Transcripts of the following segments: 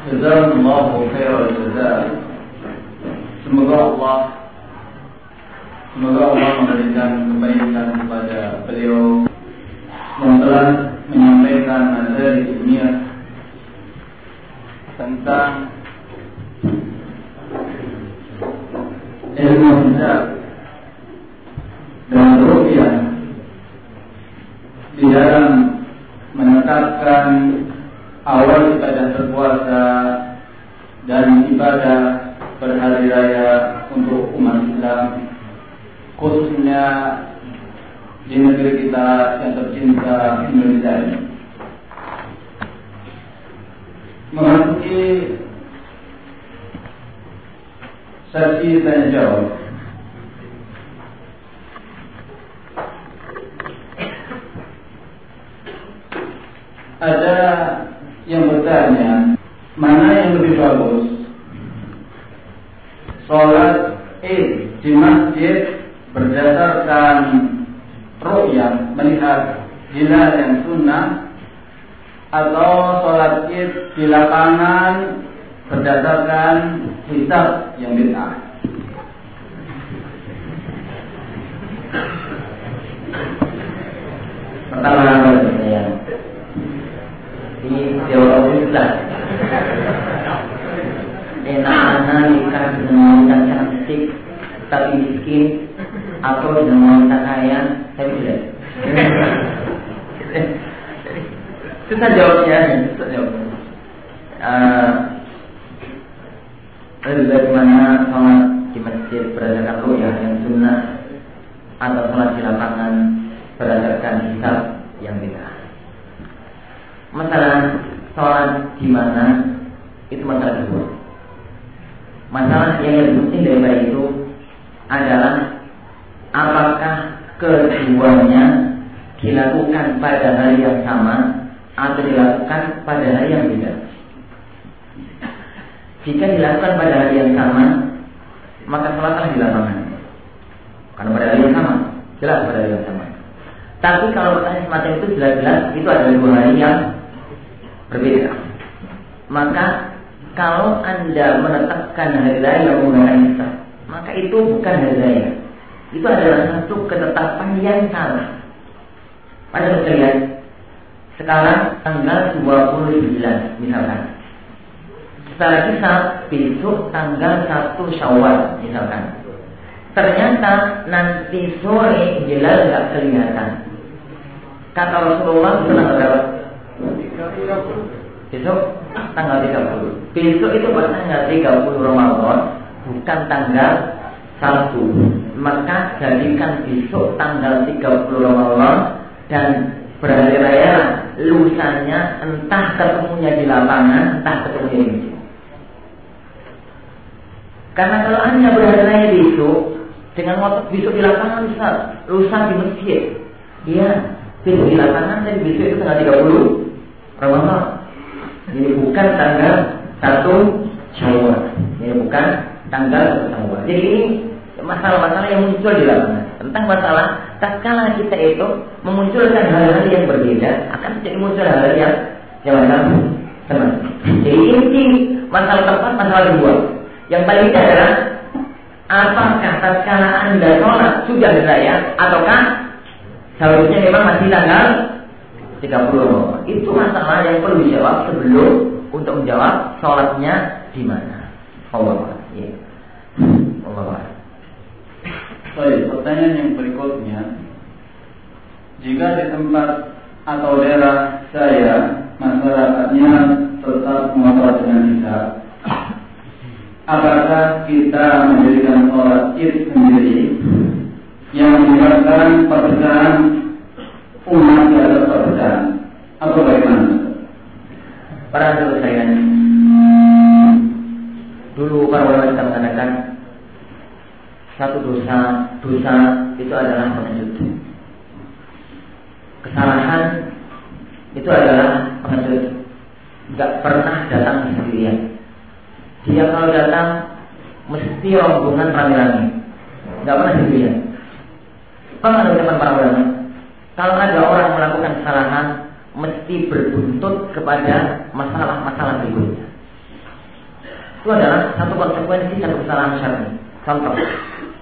Jazakumullahu khairal jazaa. Semoga Allah Semoga Allah memberikan kebaikan kepada beliau yang telah menyampaikan materi dunia tentang ilmu hijab dan rupiah di dalam menetapkan awal ibadah berpuasa dan ibadah berhari raya untuk umat Islam khususnya di negeri kita yang tercinta Indonesia ini. Memasuki sesi tanya jawab. Ada yang bertanya, mana yang lebih bagus? Sholat Id di masjid berdasarkan ru'yah melihat hilal yang sunnah atau sholat id di lapangan berdasarkan hisab yang bid'ah. Pertama di Jawa Pusat enak anak nikah dengan wanita cantik tapi miskin atau dengan wanita kaya tapi tidak susah jawabnya susah jawabnya uh, lebih baik mana sholat di masjid berdasarkan ru'yah yang sunnah atau sholat di lapangan berdasarkan hisab yang tidak masalah sholat di mana itu masalah kedua masalah yang lebih penting daripada itu adalah apakah keduanya dilakukan pada hari yang sama atau dilakukan pada hari yang beda. Jika dilakukan pada hari yang sama, maka sholatlah di lapangan. Karena pada hari yang sama, jelas pada hari yang sama. Tapi kalau pertanyaan semacam itu jelas-jelas itu adalah dua hari yang berbeda. Maka kalau anda menetapkan hari raya menggunakan hisab, maka itu bukan hari raya. Itu adalah satu ketetapan yang salah. Pada sekalian, sekarang tanggal 29 misalkan. Setelah hisab besok tanggal 1 Syawal misalkan. Ternyata nanti sore hilal nggak kelihatan. Kata Rasulullah? Besok tanggal 30. Besok itu bukan tanggal 30 Ramadan, bukan tanggal 1. Maka jadikan besok tanggal 30 Ramadan dan berhari raya lusanya entah ketemunya di lapangan, entah ketemunya di masjid. Karena kalau hanya berhari raya besok dengan motor besok di lapangan lusa di masjid. Iya, besok di lapangan dan besok itu tanggal 30 Ramadan. Ini bukan tanggal 1 Syawal. Ini bukan tanggal 1 Syawal. Jadi ini masalah-masalah yang muncul di lapangan. Tentang masalah tatkala kita itu memunculkan hal-hal yang berbeda akan menjadi muncul hal-hal yang macam teman. Jadi inti masalah tempat masalah dua. Yang paling tidak adalah apakah tatkala anda sholat sudah raya ataukah seharusnya memang masih tanggal 30 Itu masalah yang perlu dijawab sebelum untuk menjawab sholatnya di mana. Allah ya. Allah Baik, pertanyaan yang berikutnya. Jika di tempat atau daerah saya Masyarakatnya tetap mengotor dengan hisab Apakah kita menjadikan sholat id sendiri? Yang menyebabkan perpecahan umat di atas perpecahan Atau bagaimana? Para saudara sekalian Dulu para ulama kita mengatakan satu dosa dosa itu adalah pengecut. Kesalahan itu adalah pengecut. Gak pernah datang sendirian. Dia kalau datang mesti rombongan rame-rame. Gak pernah sendirian. Pernah ada para ulama. Kalau ada orang melakukan kesalahan, mesti berbuntut kepada masalah-masalah berikutnya. Itu adalah satu konsekuensi satu kesalahan syar'i. Contoh,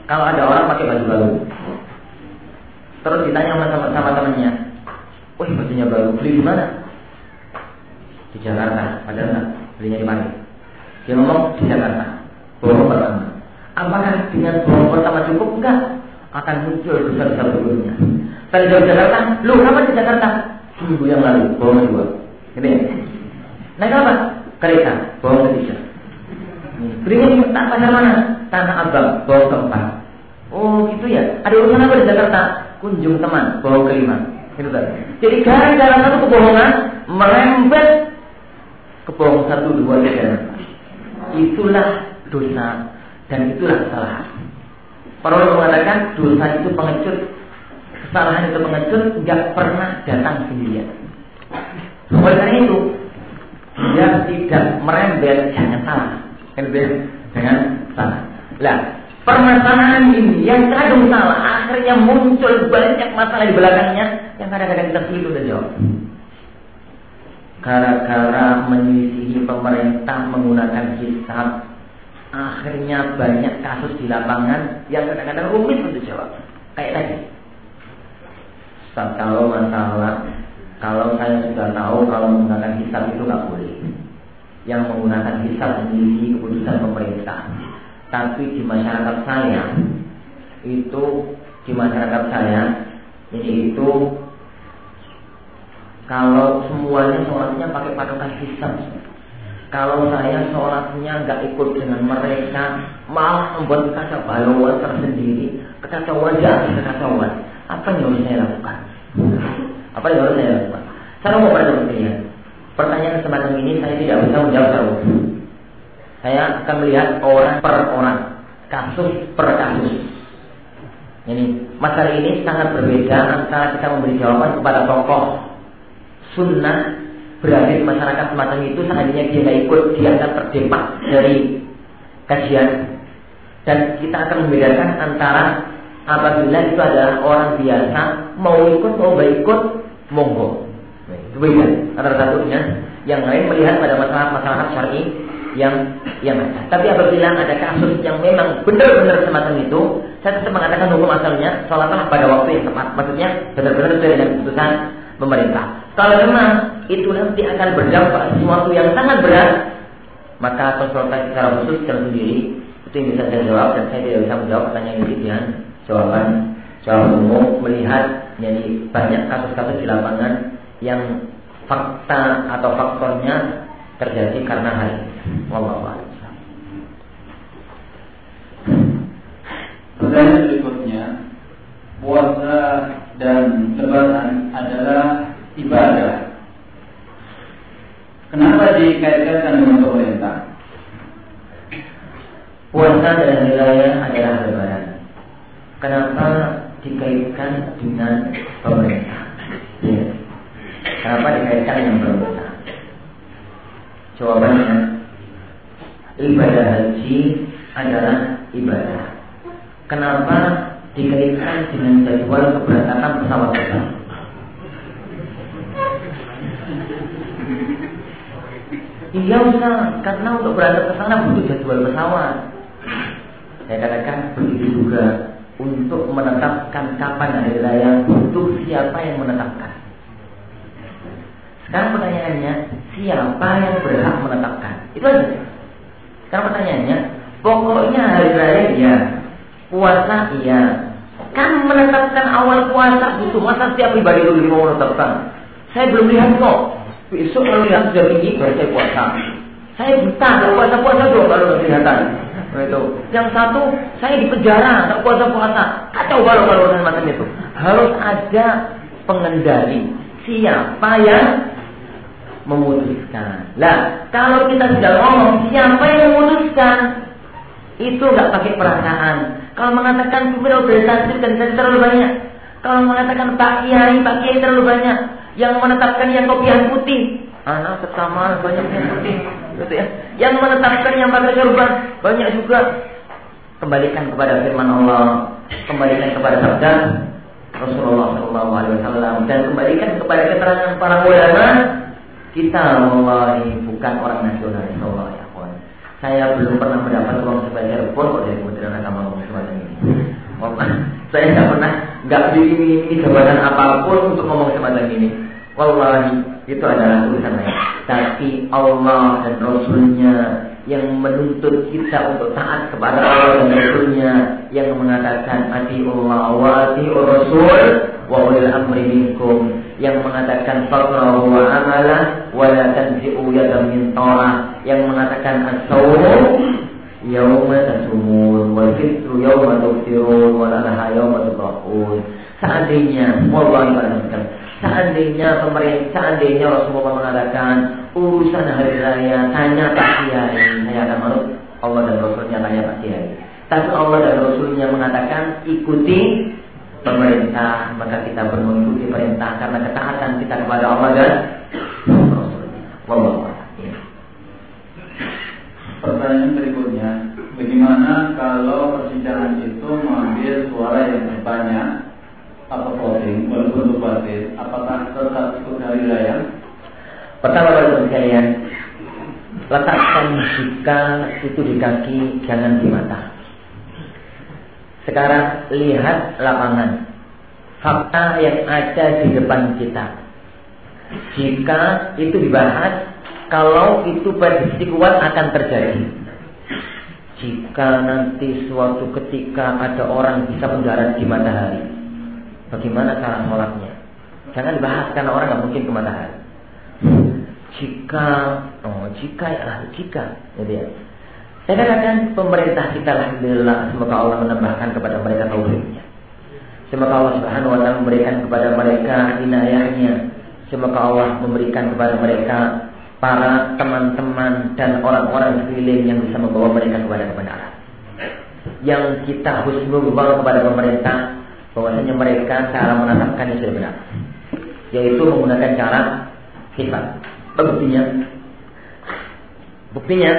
kalau ada orang pakai baju baru, terus ditanya sama, sama temannya, wah bajunya baru, beli di mana? Di Jakarta, padahal enggak, belinya di mana? Dia ngomong di Jakarta, bohong pertama. Apakah dengan bohong pertama cukup? Enggak, akan muncul besar-besar berikutnya. Tadi dari Jakarta, lu kapan di Jakarta? Seminggu yang lalu, bohong kedua. Gitu ya? Naik apa? Kereta, bohong ketiga. Beringin tak pasar mana? Tanah Abang, bawa keempat. Oh gitu ya. Ada urusan apa di Jakarta? Kunjung teman, bawa kelima. Itu tadi. Jadi gara-gara satu kebohongan merembet kebohongan satu dua tiga. Itulah dosa dan itulah kesalahan. Para ulama mengatakan dosa itu pengecut, kesalahan itu pengecut, nggak pernah datang sendirian. Oleh karena itu, dia tidak merembet, jangan salah dengan salah. Lah, permasalahan ini yang kadang salah akhirnya muncul banyak masalah di belakangnya yang kadang-kadang kita keliru dan jawab. Gara-gara menyisihi pemerintah menggunakan hisab, akhirnya banyak kasus di lapangan yang kadang-kadang rumit untuk jawab. Kayak tadi. Kalau masalah, kalau saya sudah tahu kalau menggunakan hisab itu nggak boleh yang menggunakan hisab memiliki keputusan pemerintah. Tapi di masyarakat saya itu di masyarakat saya ini itu kalau semuanya sholatnya pakai patokan hisab. Kalau saya sholatnya nggak ikut dengan mereka, malah membuat kacau balau tersendiri, kekacauan jadi kekacauan. Apa yang harus saya lakukan? Apa yang harus saya lakukan? Saya mau kalian, Pertanyaan semacam ini saya tidak bisa menjawab terus. Saya akan melihat orang per orang, kasus per kasus. Ini masalah ini sangat berbeda antara kita memberi jawaban kepada tokoh sunnah berada di masyarakat semacam itu seandainya dia tidak ikut dia akan terdepak dari kajian dan kita akan membedakan antara apabila itu adalah orang biasa mau ikut mau ikut monggo itu beda antara satunya. Yang lain melihat pada masalah-masalah syar'i yang yang ada. Tapi apabila ada kasus yang memang benar-benar semacam itu, saya tetap mengatakan hukum asalnya sholatlah pada waktu yang tepat. Maksudnya benar-benar sesuai dengan keputusan pemerintah. Kalau memang itu nanti akan berdampak sesuatu yang sangat berat, maka konsultasi secara khusus tersendiri itu yang bisa saya jawab dan saya tidak bisa menjawab pertanyaan ini dengan jawaban jawaban umum melihat jadi banyak kasus-kasus di lapangan yang fakta atau faktornya terjadi karena hal ini. Wallahu Pertanyaan berikutnya, puasa dan lebaran adalah ibadah. Kenapa dikaitkan dengan pemerintah? Puasa dan wilayah adalah lebaran. Kenapa dikaitkan dengan pemerintah? Ya. Kenapa dikaitkan dengan berbuka? Jawabannya, ibadah haji adalah ibadah. Kenapa dikaitkan dengan jadwal keberangkatan pesawat terbang? Iya Ustaz, karena untuk berangkat ke sana butuh jadwal pesawat. Saya katakan begitu juga untuk menetapkan kapan hari raya butuh siapa yang menetapkan. Sekarang pertanyaannya, siapa yang berhak menetapkan? Itu aja. Sekarang pertanyaannya, pokoknya hari raya iya, puasa iya. Kan menetapkan awal puasa itu masa setiap pribadi itu mau menetapkan? Saya belum lihat kok. Besok kalau lihat sudah tinggi saya puasa. Saya buta, kalau puasa-puasa dong kalau kelihatan. Itu. Yang satu, saya di penjara, tak puasa-puasa. Kacau balau kalau macam itu. Harus ada pengendali. Siapa yang memutuskan. Lah, kalau kita sudah ngomong siapa yang memutuskan? Itu nggak pakai perasaan. Kalau mengatakan supir organisasi dan terlalu banyak. Kalau mengatakan Pak Kiai, Pak Kiai terlalu banyak. Yang menetapkan yang kopiah putih. Anak pertama banyak yang putih. Gitu ya. Yang menetapkan yang pakai sorban banyak juga. Kembalikan kepada firman Allah, kembalikan kepada sabda Rasulullah SAW dan kembalikan kepada keterangan para ulama kita wallahi bukan orang nasionalis Allah ya. Saya belum pernah mendapat uang sebanyak pun dari Kementerian Agama semacam ini. Saya nggak pernah nggak diiming-imingi jabatan apa pun untuk ngomong semacam ini. Wallahi itu adalah urusan saya. Tapi Allah dan Rasulnya yang menuntut kita untuk taat kepada Allah dan Rasulnya yang mengatakan ati Allah wa ati Rasul wa ulil amri minkum yang mengatakan faqrahu wa amala wa la tanzi'u yadan min ta'ah yang mengatakan as-sawmu yauma tasumun wal fitru yauma tuftirun wal adha yauma tudhahun seandainya wallahi Seandainya pemerintah, seandainya Rasulullah mengatakan urusan hari raya tanya Pak Kiai, saya akan menurut Allah dan Rasulnya tanya Pak Kiai. Tapi Allah dan Rasulnya mengatakan ikuti pemerintah, maka kita mengikuti perintah karena ketaatan kita kepada Allah dan Rasulnya. Wallahu Pertanyaan berikutnya, bagaimana kalau persidangan itu mengambil suara yang banyak atau voting walaupun batin apakah tetap ikut hari raya? Pertama baru sekalian letakkan jika itu di kaki jangan di mata. Sekarang lihat lapangan fakta yang ada di depan kita. Jika itu dibahas, kalau itu prediksi kuat akan terjadi. Jika nanti suatu ketika ada orang bisa mendarat di matahari, Bagaimana cara sholatnya? Jangan dibahas karena orang nggak mungkin ke matahari. Jika, oh jika ya, jika, jadi ya. Saya katakan pemerintah kita alhamdulillah semoga Allah menambahkan kepada mereka tauhidnya. Semoga Allah Subhanahu wa taala memberikan kepada mereka inayahnya. Semoga Allah memberikan kepada mereka para teman-teman dan orang-orang sekeliling yang bisa membawa mereka kepada kebenaran. Yang kita husnul kepada pemerintah bahwasanya mereka cara menatapkan yang sudah benar. Yaitu menggunakan cara hisab buktinya. Buktinya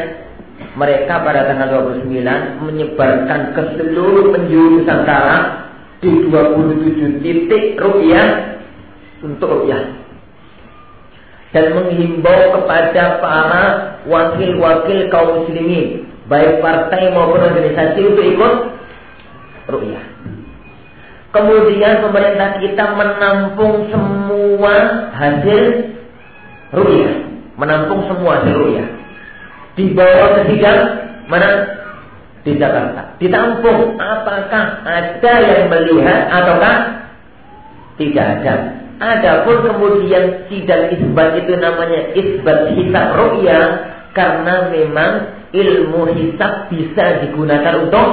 mereka pada tanggal 29 menyebarkan ke seluruh penjuru Nusantara di 27 titik rupiah untuk rupiah. Dan menghimbau kepada para wakil-wakil kaum muslimin baik partai maupun organisasi untuk ikut rupiah Kemudian pemerintah kita menampung semua hasil rupiah, menampung semua hasil rupiah. Dibawa ke sidang mana? Di Jakarta. Ditampung. Apakah ada yang melihat ataukah tidak ada? Adapun kemudian sidang isbat itu namanya isbat hisab ru'ya karena memang ilmu hisab bisa digunakan untuk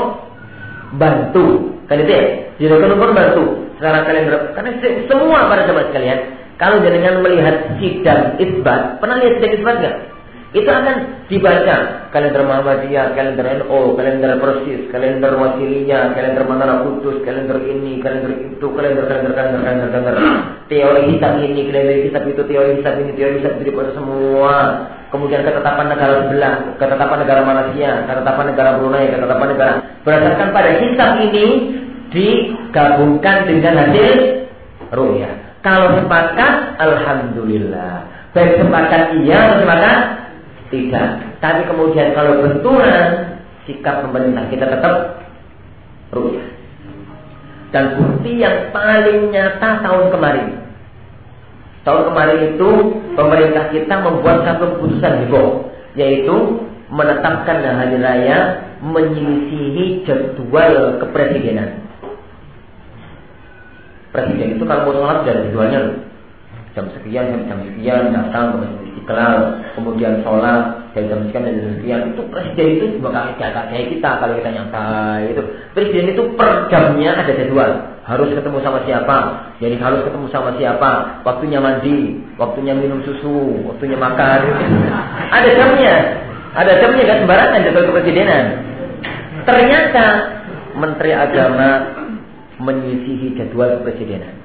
bantu. Kan itu ya? Jadikan ukur bantu. Sekarang kalian karena semua para jemaat sekalian, kalau dengan melihat sidang isbat, pernah lihat sidang isbat nggak? Itu akan dibaca kalender Muhammadiyah, kalender NO, kalender Persis, kalender Wasilinya, kalender Manara Kudus, kalender ini, kalender itu, kalender kalender kalender kalender kalender teori hisab ini, kalender hisab itu, teori hisab ini, teori hisab itu dibaca semua. Kemudian ketetapan negara sebelah, ketetapan negara Malaysia, ketetapan negara Brunei, ketetapan negara berdasarkan pada hisab ini digabungkan dengan hasil ru'yah. Kalau sepakat, alhamdulillah. Baik sepakat iya atau sepakat tidak. Tapi kemudian kalau benturan, sikap pemerintah kita tetap ru'yah. Dan bukti yang paling nyata tahun kemarin. Tahun kemarin itu pemerintah kita membuat satu keputusan heboh, yaitu menetapkan hari raya menyelisihi jadwal kepresidenan. Presiden itu kalau mau sholat dari jadwalnya jam sekian jam sekian datang ke masjid istiqlal kemudian sholat dari jam sekian dari jam sekian. Itu presiden itu juga kali jatah kayak kita kalau kita nyantai itu presiden itu per jamnya ada jadwal. Harus ketemu sama siapa? Jadi harus ketemu sama siapa? Waktunya mandi waktunya minum susu waktunya makan. Ada jamnya. Ada jamnya kan sembarangan jadwal kepresidenan. Ternyata menteri agama menyisihi jadwal kepresidenan.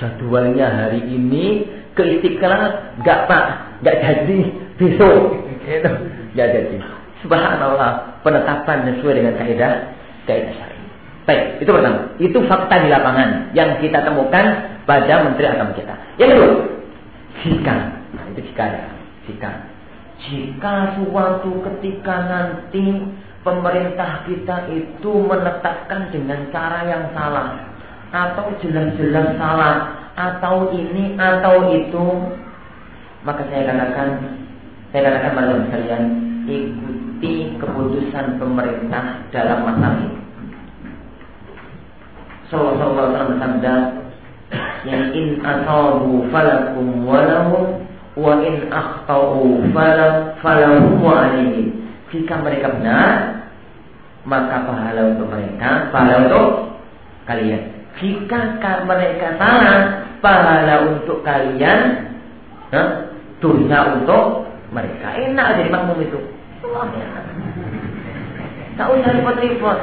Jadwalnya hari ini ke istiqlal nggak pak, nggak jadi besok, gitu. nggak jadi. Subhanallah penetapan sesuai dengan kaidah kaidah syari. Baik, itu pertama. Itu fakta di lapangan yang kita temukan pada Menteri Agama kita. Yang kedua, jika, nah itu jika ya, jika, jika suatu ketika nanti pemerintah kita itu menetapkan dengan cara yang salah. Atau jelas-jelas salah. Atau ini atau itu. Maka saya katakan saya katakan pada sekalian ikuti keputusan pemerintah dalam masalah ini. Sallallahu alaihi wasallam in falakum walahum wa in akhtau falahum alaihim jika mereka benar, maka pahala untuk mereka, pahala untuk kalian. Jika mereka salah, pahala untuk kalian, nah, dosa untuk mereka. Enak jadi makmum itu. Oh, enak. Tak usah repot-repot.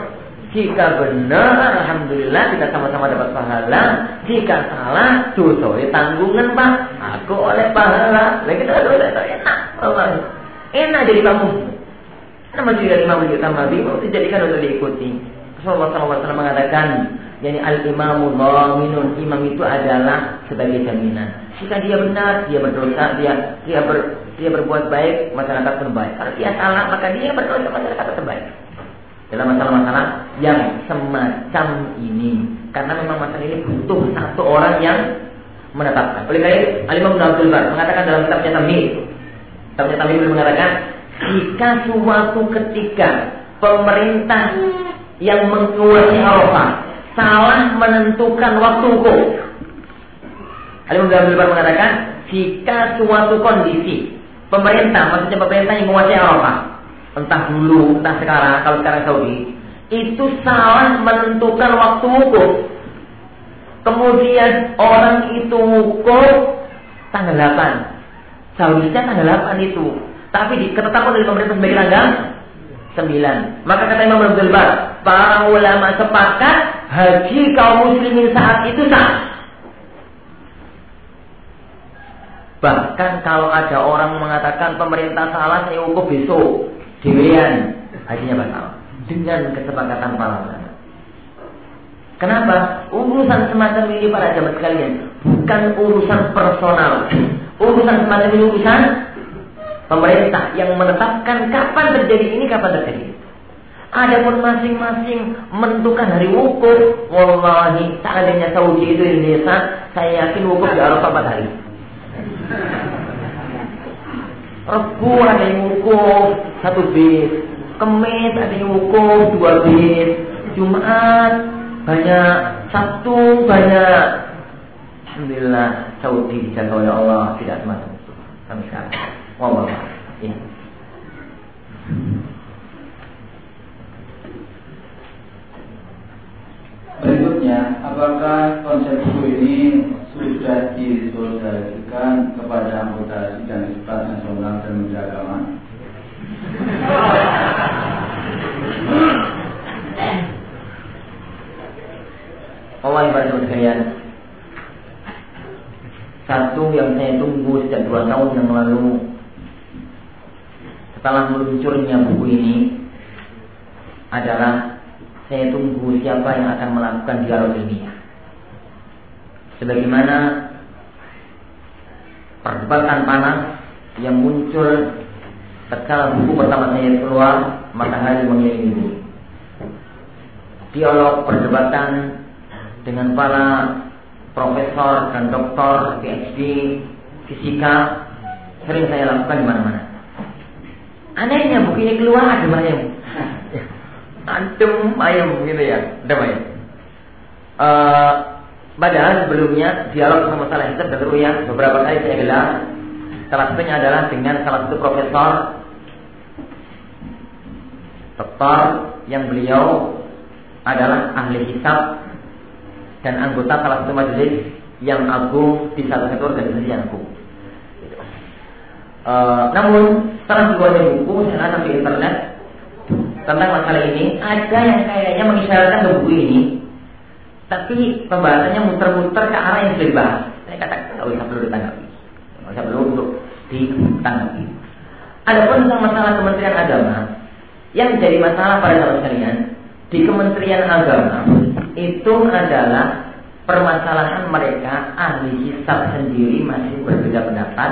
Jika benar, alhamdulillah kita sama-sama dapat pahala. Jika salah, dosa tanggungan pak. Aku oleh pahala. Lagi kita dosa enak. Allah. Enak jadi makmum. Nama juga Imam Utama bingung dijadikan untuk diikuti. Rasulullah SAW mengatakan, yani al imamu minun imam itu adalah sebagai jaminan. Jika dia benar, dia berdosa, dia dia ber, dia berbuat baik, masyarakat pun baik. Kalau dia salah, maka dia berdosa, masyarakat tetap baik. Dalam masalah-masalah yang semacam ini, karena memang masalah ini butuh satu orang yang menetapkan. Oleh karena itu, Al-Imam Abdul Bar mengatakan dalam kitabnya Tamhid, kitabnya Tamhid mengatakan jika suatu ketika pemerintah yang menguasai Arafah salah menentukan waktu hukum. Alim Abdul mengatakan, jika suatu kondisi pemerintah, maksudnya pemerintah yang menguasai Arafah, entah dulu, entah sekarang, kalau sekarang Saudi, itu salah menentukan waktu hukum. Kemudian orang itu hukum tanggal 8. Seharusnya tanggal 8 itu. Tapi ketetapan dari pemerintah sebagai tanggal 9. Maka kata Imam Abdul Bar, para ulama sepakat haji kaum muslimin saat itu sah. Bahkan kalau ada orang mengatakan pemerintah salah saya hukum besok, dewean, hajinya batal. Dengan kesepakatan para ulama. Kenapa? Urusan semacam ini para jamaah sekalian bukan urusan personal. Urusan semacam ini urusan pemerintah yang menetapkan kapan terjadi ini, kapan terjadi Adapun masing-masing menentukan hari wukuf, wallahi seandainya Saudi itu Indonesia, saya yakin wukuf di Arafah 4 hari. Rebu ada yang wukuf satu bis, Kemis ada yang wukuf dua bis, Jumat banyak, Sabtu banyak. Alhamdulillah Saudi dijaga oleh Allah tidak semacam itu sampai sekarang. Wallah. Ya. Berikutnya, apakah konsep buku ini sudah disosialisasikan kepada anggota sidang Ispat Nasional dan Menteri Agama? Allah ibadah sekalian Satu yang saya tunggu sejak dua tahun yang lalu setelah meluncurnya buku ini adalah saya tunggu siapa yang akan melakukan dialog ilmiah. Sebagaimana perdebatan panas yang muncul tatkala buku pertama saya keluar matahari mengiringi bumi. Dialog perdebatan dengan para profesor dan doktor PhD fisika sering saya lakukan di mana-mana. Anehnya buku ini keluar ada ayam. Adem ayam gitu ya, adem ayam. Uh, padahal sebelumnya dialog sama masalah hisab dan ruya beberapa kali saya gelar. Salah satunya adalah dengan salah satu profesor doktor yang beliau adalah ahli hisab dan anggota salah satu majelis yang agung di salah satu organisasi yang agung. Uh, namun setelah dibuatnya buku saya lihat di internet tentang masalah ini ada yang kayaknya mengisyaratkan ke buku ini tapi pembahasannya muter-muter ke arah yang sudah dibahas saya katakan nggak usah perlu ditanggapi. Nggak usah perlu untuk ditanggapi. Adapun tentang masalah Kementerian Agama yang jadi masalah pada sahabat sekalian di Kementerian Agama itu adalah permasalahan mereka ahli hisab sendiri masih berbeda pendapat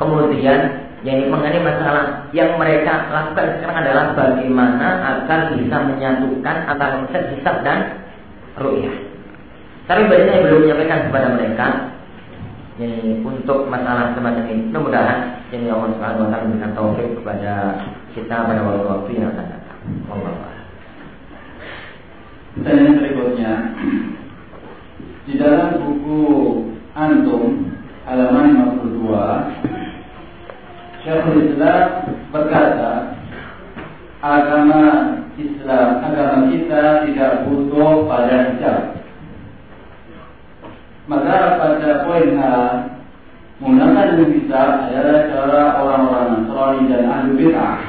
kemudian Yang mengenai masalah yang mereka lakukan sekarang adalah bagaimana agar bisa menyatukan antara konsep hisab dan ru'yah. Tapi banyak yang belum menyampaikan kepada mereka ini untuk masalah semacam ini. Mudah-mudahan ini Allah Subhanahu wa taala memberikan taufik kepada kita pada waktu-waktu yang akan datang. Allah. Pertanyaan berikutnya di dalam buku Antum halaman 52 Syekhul Islam berkata agama Islam, agama kita tidak butuh pada hijab. Maka pada poin A, menggunakan hijab adalah cara orang-orang Nasrani dan Ahlu Bid'ah.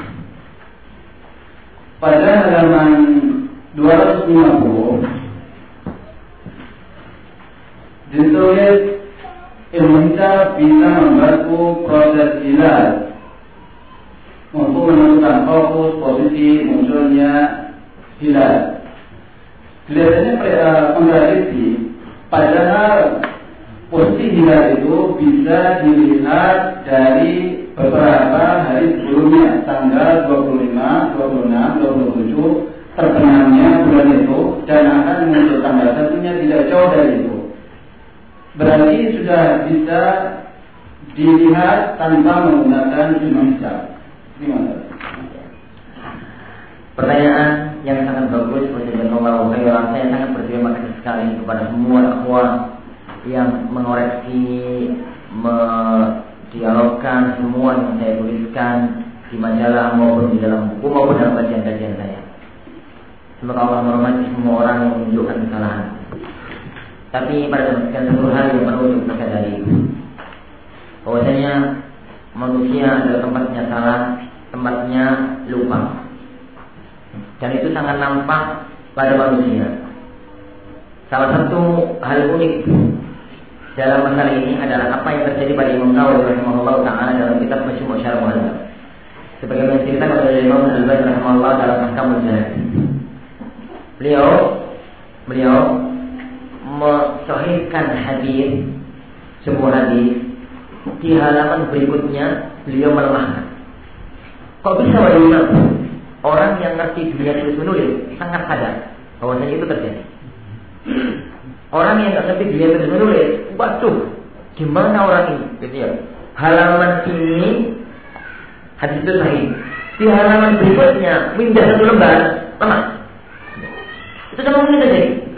Pada halaman 250 ditulis ilmu kita bisa membantu proses hilal untuk menentukan fokus posisi munculnya hilal. Kelihatannya kontradiksi, eh, padahal posisi hilal itu bisa dilihat dari beberapa hari sebelumnya, tanggal 25, 26, 27 terbenamnya bulan itu dan akan muncul tanggal satunya tidak jauh dari itu berarti sudah bisa dilihat tanpa menggunakan hisab. Gimana? Pertanyaan yang sangat bagus Jazakallahu khairan. Saya sangat berterima kasih sekali kepada semua akhwat yang mengoreksi, mendialogkan semua yang saya tuliskan di majalah maupun di dalam buku maupun dalam kajian-kajian saya. Semoga Allah merahmati semua orang yang menunjukkan kesalahan. Tapi pada satu hal yang perlu kita sadari bahwasanya manusia adalah tempatnya salah, tempatnya lupa. Dan itu sangat nampak pada manusia. Salah satu hal unik dalam masalah ini adalah apa yang terjadi pada Imam Nawawi rahimahullah taala dalam kitab Majmu' Syarh Muhammad. Sebagaimana diceritakan oleh Imam Al-Albani rahimahullah dalam Ahkamul. Beliau beliau mensahihkan hadis sebuah hadis di halaman berikutnya beliau melemahkan. Kok bisa wajib orang yang ngerti dunia tulis menulis sangat sadar bahwasanya itu terjadi. Orang yang nggak ngerti dunia tulis menulis, waduh, gimana orang ini? Gitu ya. Halaman ini hadis itu sahih. Di halaman berikutnya pindah satu lembar, lemah. Itu sama mungkin terjadi.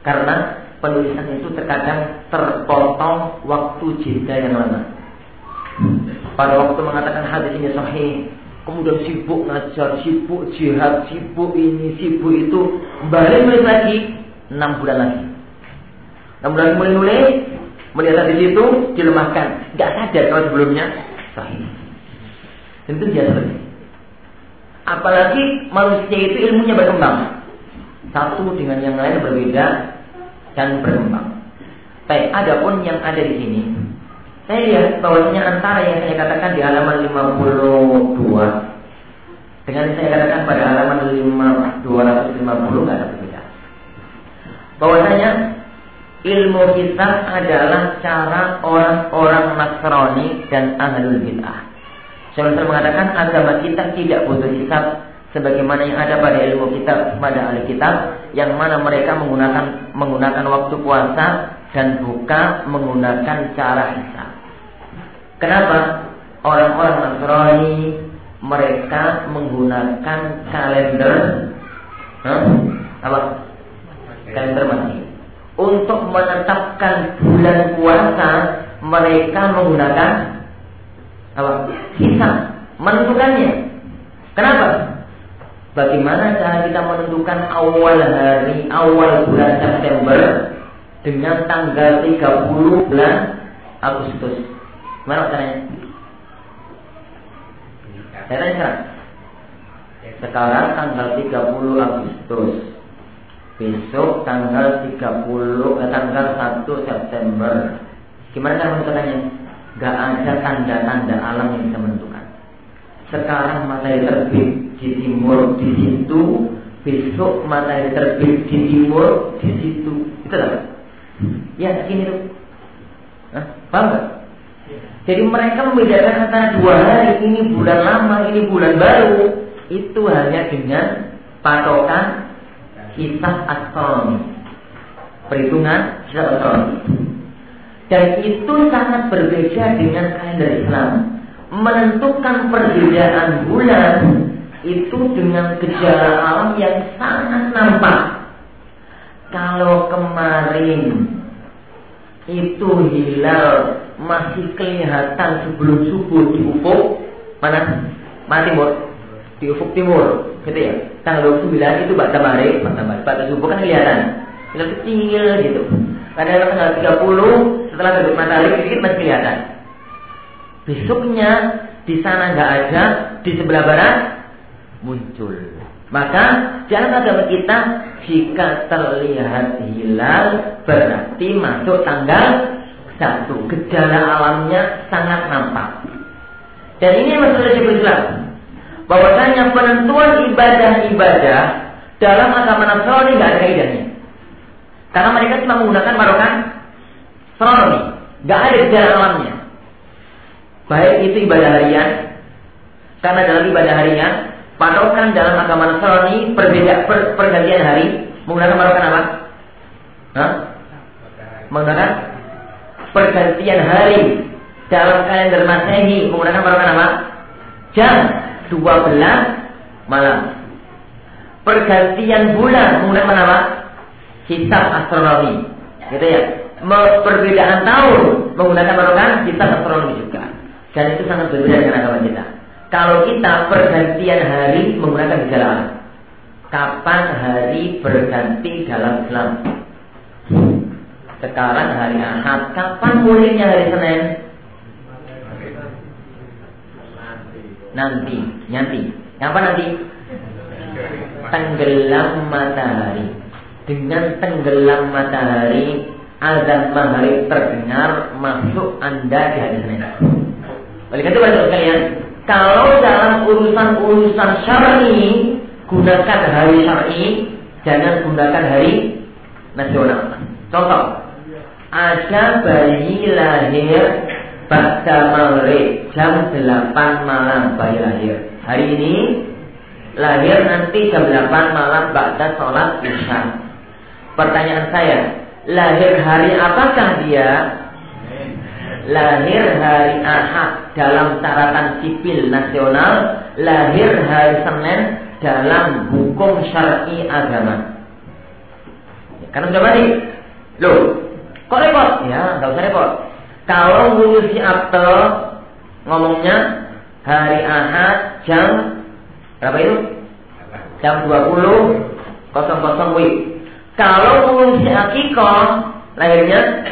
Karena penulisan itu terkadang terpotong waktu jeda yang lama. Pada waktu mengatakan hadis ini sahih, kemudian sibuk ngajar, sibuk jihad, sibuk ini, sibuk itu, balik nulis lagi enam bulan lagi. Enam bulan mulai nulis, melihat hadis itu dilemahkan, nggak sadar kalau sebelumnya sahih. Tentu biasa Apalagi manusia itu ilmunya berkembang satu dengan yang lain berbeda dan berkembang. Baik, adapun yang ada di sini, saya lihat bahwasanya antara yang saya katakan di halaman 52 dengan saya katakan pada halaman 5, 250 nggak ada berbeda. Bahwasanya ilmu kita adalah cara orang-orang Nasrani dan Ahlul Bid'ah. Saya mengatakan agama kita tidak butuh hisab sebagaimana yang ada pada ilmu kitab pada ahli kitab yang mana mereka menggunakan menggunakan waktu puasa dan buka menggunakan cara hisab. Kenapa? Orang-orang Nasrani mereka menggunakan kalender huh? apa? Kalender mati. Untuk menetapkan bulan puasa mereka menggunakan apa? Hisab menentukannya. Kenapa? Bagaimana cara kita menentukan awal hari, awal bulan September dengan tanggal 30 bulan Agustus? Mana caranya? Saya tanya sekarang. tanggal 30 Agustus. Besok tanggal 30 eh, tanggal 1 September. Gimana cara menentukannya? Gak ada tanda-tanda alam yang bisa menentukan. Sekarang matahari terbit di timur di situ, besok matahari terbit di timur di situ. Itu lah. Ya, sini tuh. Nah, paham gak? Jadi mereka membedakan antara dua hari ini bulan lama, ini bulan baru itu hanya dengan patokan hisab astronomi. Perhitungan hisab astronomi. Dan itu sangat berbeda dengan kalender Islam. Menentukan perbedaan bulan itu dengan gejala alam yang sangat nampak. Kalau kemarin itu hilal masih kelihatan sebelum subuh di ufuk mana? Mana timur? Di ufuk timur, gitu ya. Tanggal 29 itu baca Maghrib, baca Maghrib, baca subuh kan kelihatan. Hilal kecil gitu. Kadang tanggal 30 setelah terbit matahari sedikit masih kelihatan. Besoknya di sana nggak ada, di sebelah barat muncul. Maka dalam agama kita jika terlihat hilal berarti masuk tanggal satu. Gejala alamnya sangat nampak. Dan ini masalah di Islam. Bahwasanya penentuan ibadah-ibadah dalam agama Nasrani nggak ada kaidahnya. Karena mereka cuma menggunakan marokan astronomi. Nggak ada gejala alamnya. Baik itu ibadah harian. Karena dalam ibadah harian patokan dalam agama Nasrani perbeda per, pergantian hari menggunakan patokan apa? Hah? Menggunakan pergantian hari dalam kalender Masehi menggunakan patokan apa? Jam 12 malam. Pergantian bulan menggunakan apa? Hisab astronomi. Gitu ya. Perbedaan tahun menggunakan patokan hisab astronomi juga. Dan itu sangat berbeda dengan agama kita. Kalau kita pergantian hari menggunakan gejala. Kapan hari berganti dalam Islam? Sekarang hari Ahad. Kapan mulainya hari Senin? Nanti, nanti. Kapan nanti? Tenggelam matahari. Dengan tenggelam matahari, azan maghrib terdengar masuk anda di hari Senin. Oleh karena itu, sekalian, kalau dalam urusan-urusan syar'i gunakan hari syar'i, jangan gunakan hari nasional. Contoh, ada bayi lahir pada maghrib jam 8 malam bayi lahir. Hari ini lahir nanti jam 8 malam pada sholat isya. Pertanyaan saya, lahir hari apakah dia? Lahir hari Ahad dalam catatan sipil nasional, lahir hari Senin dalam hukum syar'i agama. Karena sudah balik. Loh, kok repot? Ya, nggak usah repot. Kalau ngurusi akte ngomongnya hari Ahad jam berapa itu? Jam 20 00 WIB. Kalau ngurusi akikah lahirnya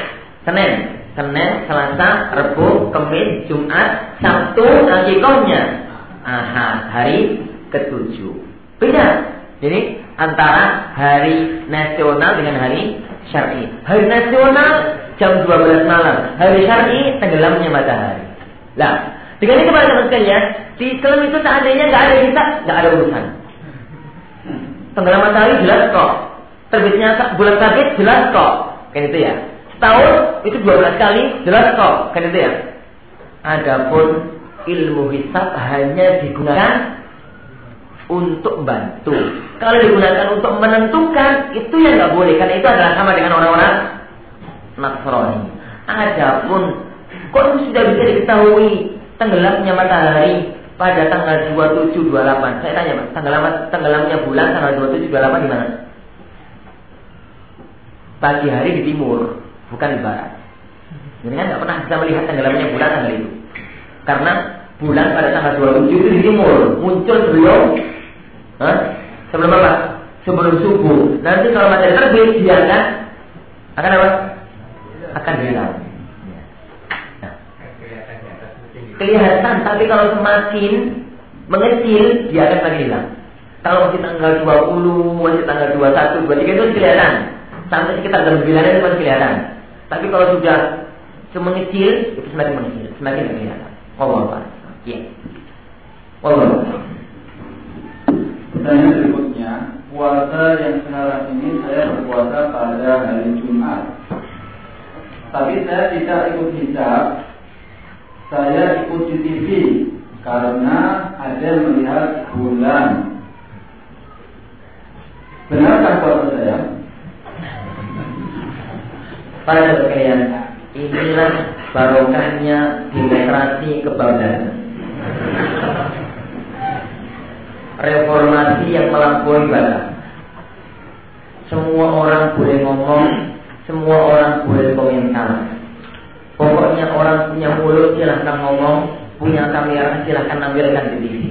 Senin. Senin, Selasa, Rabu, Kamis, Jumat, Sabtu, akikahnya Ahad, hari ketujuh. Beda. Jadi antara hari nasional dengan hari syar'i. Hari nasional jam 12 malam, hari syar'i tenggelamnya matahari. Nah, dengan itu para sekalian, di Islam itu seandainya nggak ada kita, nggak ada urusan. Tenggelam matahari jelas kok. Terbitnya bulan sabit jelas kok. Kan itu ya. Setahun itu 12 kali jelas kok kan itu ya. Adapun ilmu hisab hanya digunakan untuk bantu. Kalau digunakan untuk menentukan itu yang nggak boleh karena itu adalah sama dengan orang-orang Nasrani. Adapun kok itu sudah bisa diketahui tenggelamnya matahari pada tanggal 27 28. Saya tanya, Mas, tenggelam tenggelamnya bulan tanggal 27 28 di mana? Pagi hari di timur bukan barat. Jadi kan nggak pernah bisa melihat tenggelamnya bulan tanggal itu. Karena bulan pada tanggal 27 itu di timur, muncul sebelum huh? sebelum apa? Sebelum subuh. Nanti kalau matahari terbit dia akan akan apa? Akan hilang. Nah. Kelihatan, tapi kalau semakin mengecil dia akan semakin hilang. Kalau masih tanggal 20, masih tanggal 21, 23 itu kelihatan. Sampai sekitar jam 9 itu masih kelihatan. Tapi kalau sudah semengecil itu semakin mengecil, semakin kelihatan. Allah Iya. Allah. Pertanyaan berikutnya, puasa yang sekarang ini saya berpuasa pada hari Jumat. Tapi saya tidak ikut hisab saya ikut di TV karena ada melihat bulan. Benarkah puasa saya? Para sekalian, inilah barokahnya demokrasi kebanggaan. Reformasi yang melampaui batas. Semua orang boleh ngomong, semua orang boleh komentar. Pokoknya orang punya mulut silahkan ngomong, punya kamera silahkan nampilkan di TV.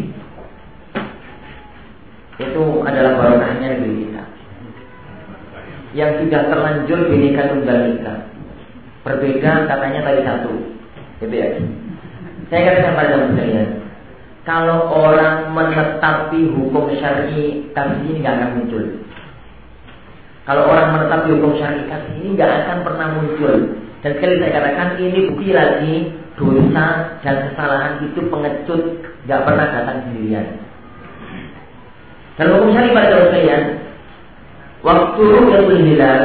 Itu adalah barokahnya negeri kita. Yang sudah terlanjur bineka tunggal ika. Berbeda katanya tadi satu. Gitu ya. Saya katakan pada teman sekalian, kalau orang menetapi hukum syar'i kasus ini nggak akan muncul. Kalau orang menetapi hukum syar'i kasus ini nggak akan pernah muncul. Dan sekali saya katakan ini bukti lagi dosa dan kesalahan itu pengecut nggak pernah datang sendirian. Dan hukum syar'i pada teman sekalian, waktu yang hilal,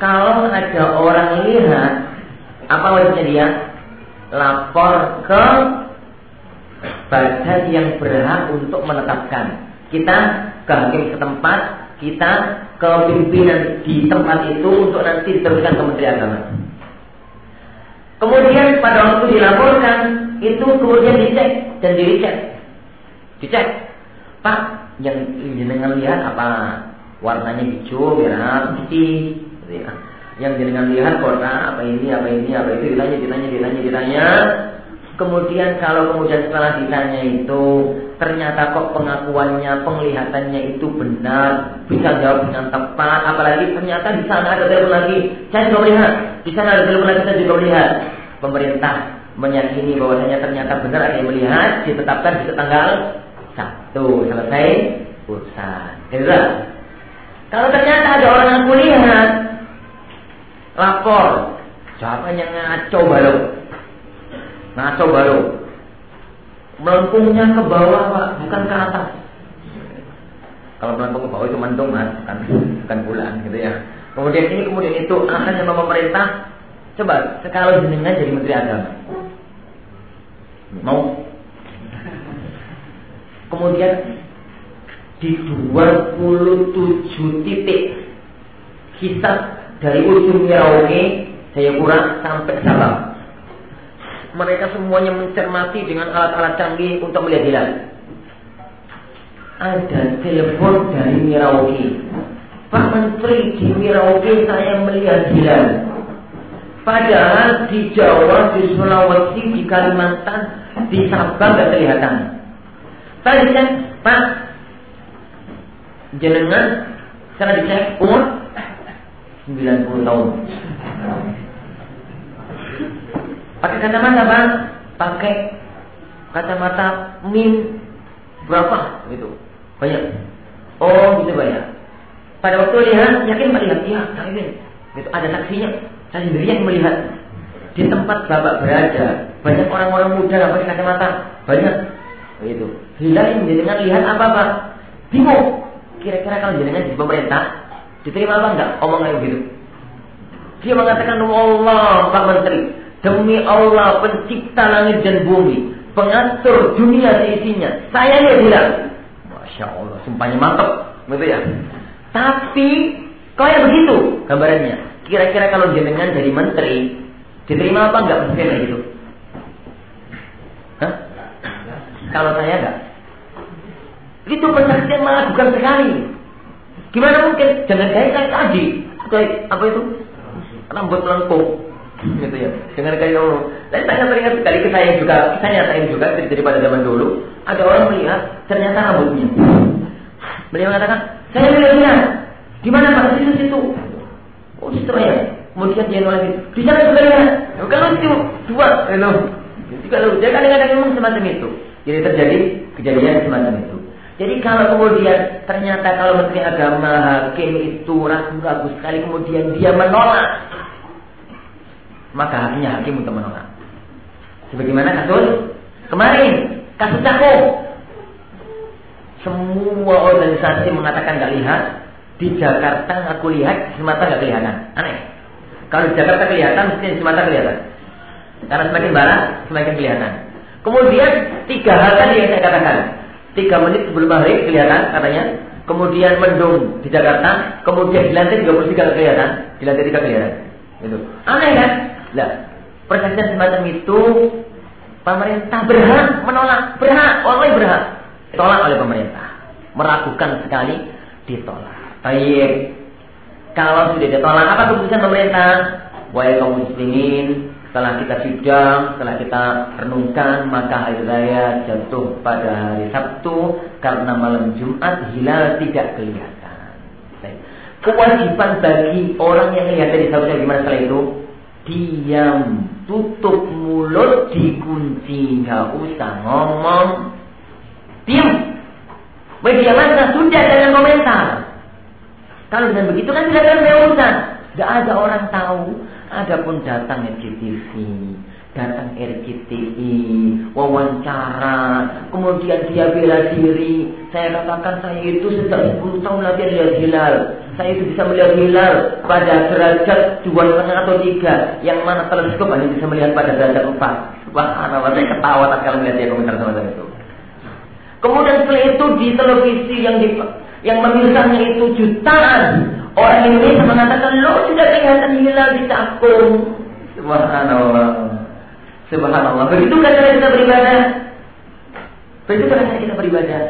kalau ada orang lihat apa wajibnya dia? lapor ke badan yang berhak untuk menetapkan. Kita ke hakim setempat, kita ke pimpinan di tempat itu untuk nanti diteruskan ke Menteri Agama. Kemudian pada waktu dilaporkan, itu kemudian dicek dan dicek. Dicek. Pak, yang jenengan lihat apa? Warnanya hijau, merah, putih. Gitu ya. Yang jenengan lihat kota apa ini apa ini apa itu? Ditanya ditanya ditanya ditanya. Kemudian kalau kemudian setelah ditanya itu ternyata kok pengakuannya penglihatannya itu benar bisa jawab dengan tepat apalagi ternyata di sana ada telepon lagi. Saya juga melihat. Di sana ada telepon lagi saya juga melihat. Pemerintah meyakini bahwasanya ternyata benar ada yang melihat ditetapkan di tanggal satu selesai urusan. Kalau ternyata ada orang yang kulihat lapor. Jawabannya ngaco baru. Ngaco baru. Melengkungnya ke bawah pak, bukan ke atas. Kalau melengkung ke bawah itu mendung mas, bukan, bukan bulan gitu ya. Kemudian ini kemudian itu akhirnya pemerintah coba sekali jenengan jadi menteri agama. Mau? Kemudian di 27 titik hisab dari ujung Merauke saya kurang sampai Sabang. Mereka semuanya mencermati dengan alat-alat canggih untuk melihat hilal. Ada telepon dari Merauke. Pak Menteri di Merauke saya melihat hilal. Padahal di Jawa, di Sulawesi, di Kalimantan, di Sabang tidak kelihatan. Tadi saya, Pak, jenengan, saya dicek umur 90 tahun. Pakai kacamata bang, pakai kacamata min berapa gitu, banyak. Oh gitu banyak. Pada waktu lihat, yakin pak lihat, iya, yakin. Gitu, ada saksinya. Saya sendiri yang melihat di tempat bapak berada. Banyak orang-orang muda yang pakai kacamata, banyak. Begitu. Hilal dengan lihat apa pak? Bingung. Kira-kira kalau jenengan di pemerintah Diterima apa enggak? Omongan begitu? Dia mengatakan Allah Pak Menteri Demi Allah pencipta langit dan bumi Pengatur dunia seisinya Saya ya bilang. Masya Allah sumpahnya mantap Betul ya. Tapi kayak begitu gambarannya? Kira-kira kalau jenengan jadi menteri Diterima apa enggak? Mungkin kayak gitu. Hah? Kalau saya enggak Itu malah bukan sekali Gimana mungkin? Jangan kayak saya tadi. Kayak apa itu? Rambut lengkung. Gitu ya. Jangan kayak orang. Tapi saya teringat sekali ke saya juga. Saya nyatain juga daripada zaman dulu. Ada orang melihat ternyata rambutnya. Beliau mengatakan, saya lihat Di mana Pak? Di situ. Oh, situ ya. Kemudian dia lagi. Di sana juga lihat. Kalau itu dua. Hello. Tiga lalu. Dia kadang-kadang memang semacam itu. Jadi terjadi kejadian semacam itu. Jadi kalau kemudian ternyata kalau Menteri Agama hakim itu ragu-ragu sekali kemudian dia menolak, maka haknya hakim untuk menolak. Sebagaimana kasus kemarin, kasus Cakung. Semua organisasi mengatakan nggak lihat, di Jakarta aku lihat semata nggak kelihatan. Aneh. Kalau di Jakarta kelihatan, mesti di Sumatera kelihatan. Karena semakin barat, semakin kelihatan. Kemudian tiga hal tadi yang saya katakan. Tiga menit sebelum maghrib kelihatan katanya. Kemudian mendung di Jakarta. Kemudian di lantai 33 kelihatan. Di lantai 3 kelihatan. Itu. Aneh kan? Lah, persaksian semacam itu pemerintah berhak menolak. Berhak, oleh berhak. Ditolak oleh pemerintah. Meragukan sekali, ditolak. Baik. Kalau sudah ditolak, apa keputusan pemerintah? Wahai kaum muslimin, setelah kita sidang, setelah kita renungkan, maka hari raya jatuh pada hari Sabtu karena malam Jumat hilal tidak kelihatan. Kewajiban bagi orang yang lihat dari Sabtu gimana setelah itu? Diam, tutup mulut, dikunci, nggak usah ngomong. Diam. Media masa sudah jangan komentar. Kalau dengan begitu kan tidak ada urusan. Tidak ada orang tahu Adapun datang RCTV, datang RCTI, wawancara, kemudian dia bela diri. Saya katakan saya itu sejak 10 tahun latihan lihat hilal. Saya itu bisa melihat hilal pada derajat dua setengah atau tiga, yang mana teleskop hanya bisa melihat pada derajat empat. Subhanallah, saya ketawa tak kalau melihat dia komentar sama itu. Kemudian setelah itu di televisi yang di, yang memirsanya itu jutaan Orang Indonesia mengatakan, lo sudah kelihatan hilal di cakung. Subhanallah. Subhanallah. Begitu cara kita beribadah? Begitu cara kita beribadah?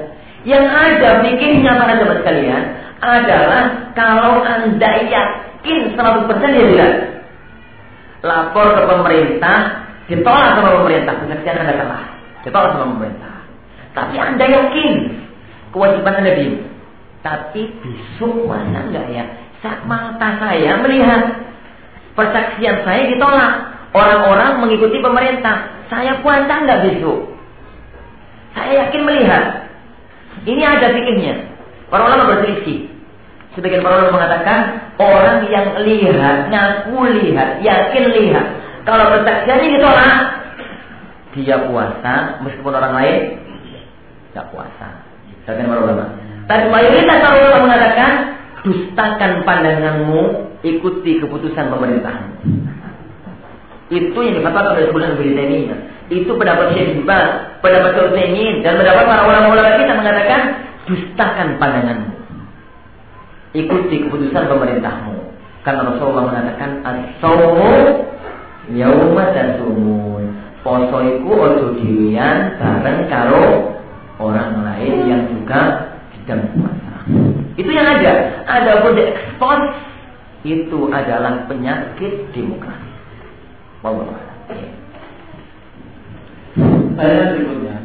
Yang ada pikirnya para sahabat sekalian adalah kalau anda yakin 100% ya tidak. Lapor ke pemerintah, ditolak sama pemerintah. Kesaksian anda salah. Ditolak sama pemerintah. Tapi anda yakin kewajiban anda diam. Tapi besok mana enggak ya? Mata saya melihat persaksian saya ditolak. Orang-orang mengikuti pemerintah. Saya puasa enggak besok? Saya yakin melihat. Ini ada pikirnya. Para ulama berselisih. Sebagian para ulama mengatakan orang yang lihat, ngaku lihat, yakin lihat. Kalau persaksiannya ditolak, dia puasa meskipun orang lain tidak puasa. Sebagian para ulama. Tapi mayoritas para ulama mengatakan dustakan pandanganmu, ikuti keputusan pemerintah. Itu yang dikatakan oleh bulan Ibnu Itu pendapat Syekh Ibn, pendapat Utsaimin dan pendapat para ulama-ulama kita mengatakan dustakan pandanganmu. Ikuti keputusan pemerintahmu. Karena Rasulullah mengatakan as-sawmu yauma tasumun. Poso iku ojo dhewean bareng karo orang lain yang juga dan puasa. Itu yang ada. Ada pun ekspos itu adalah penyakit demokrasi. Wallahu Ayat berikutnya.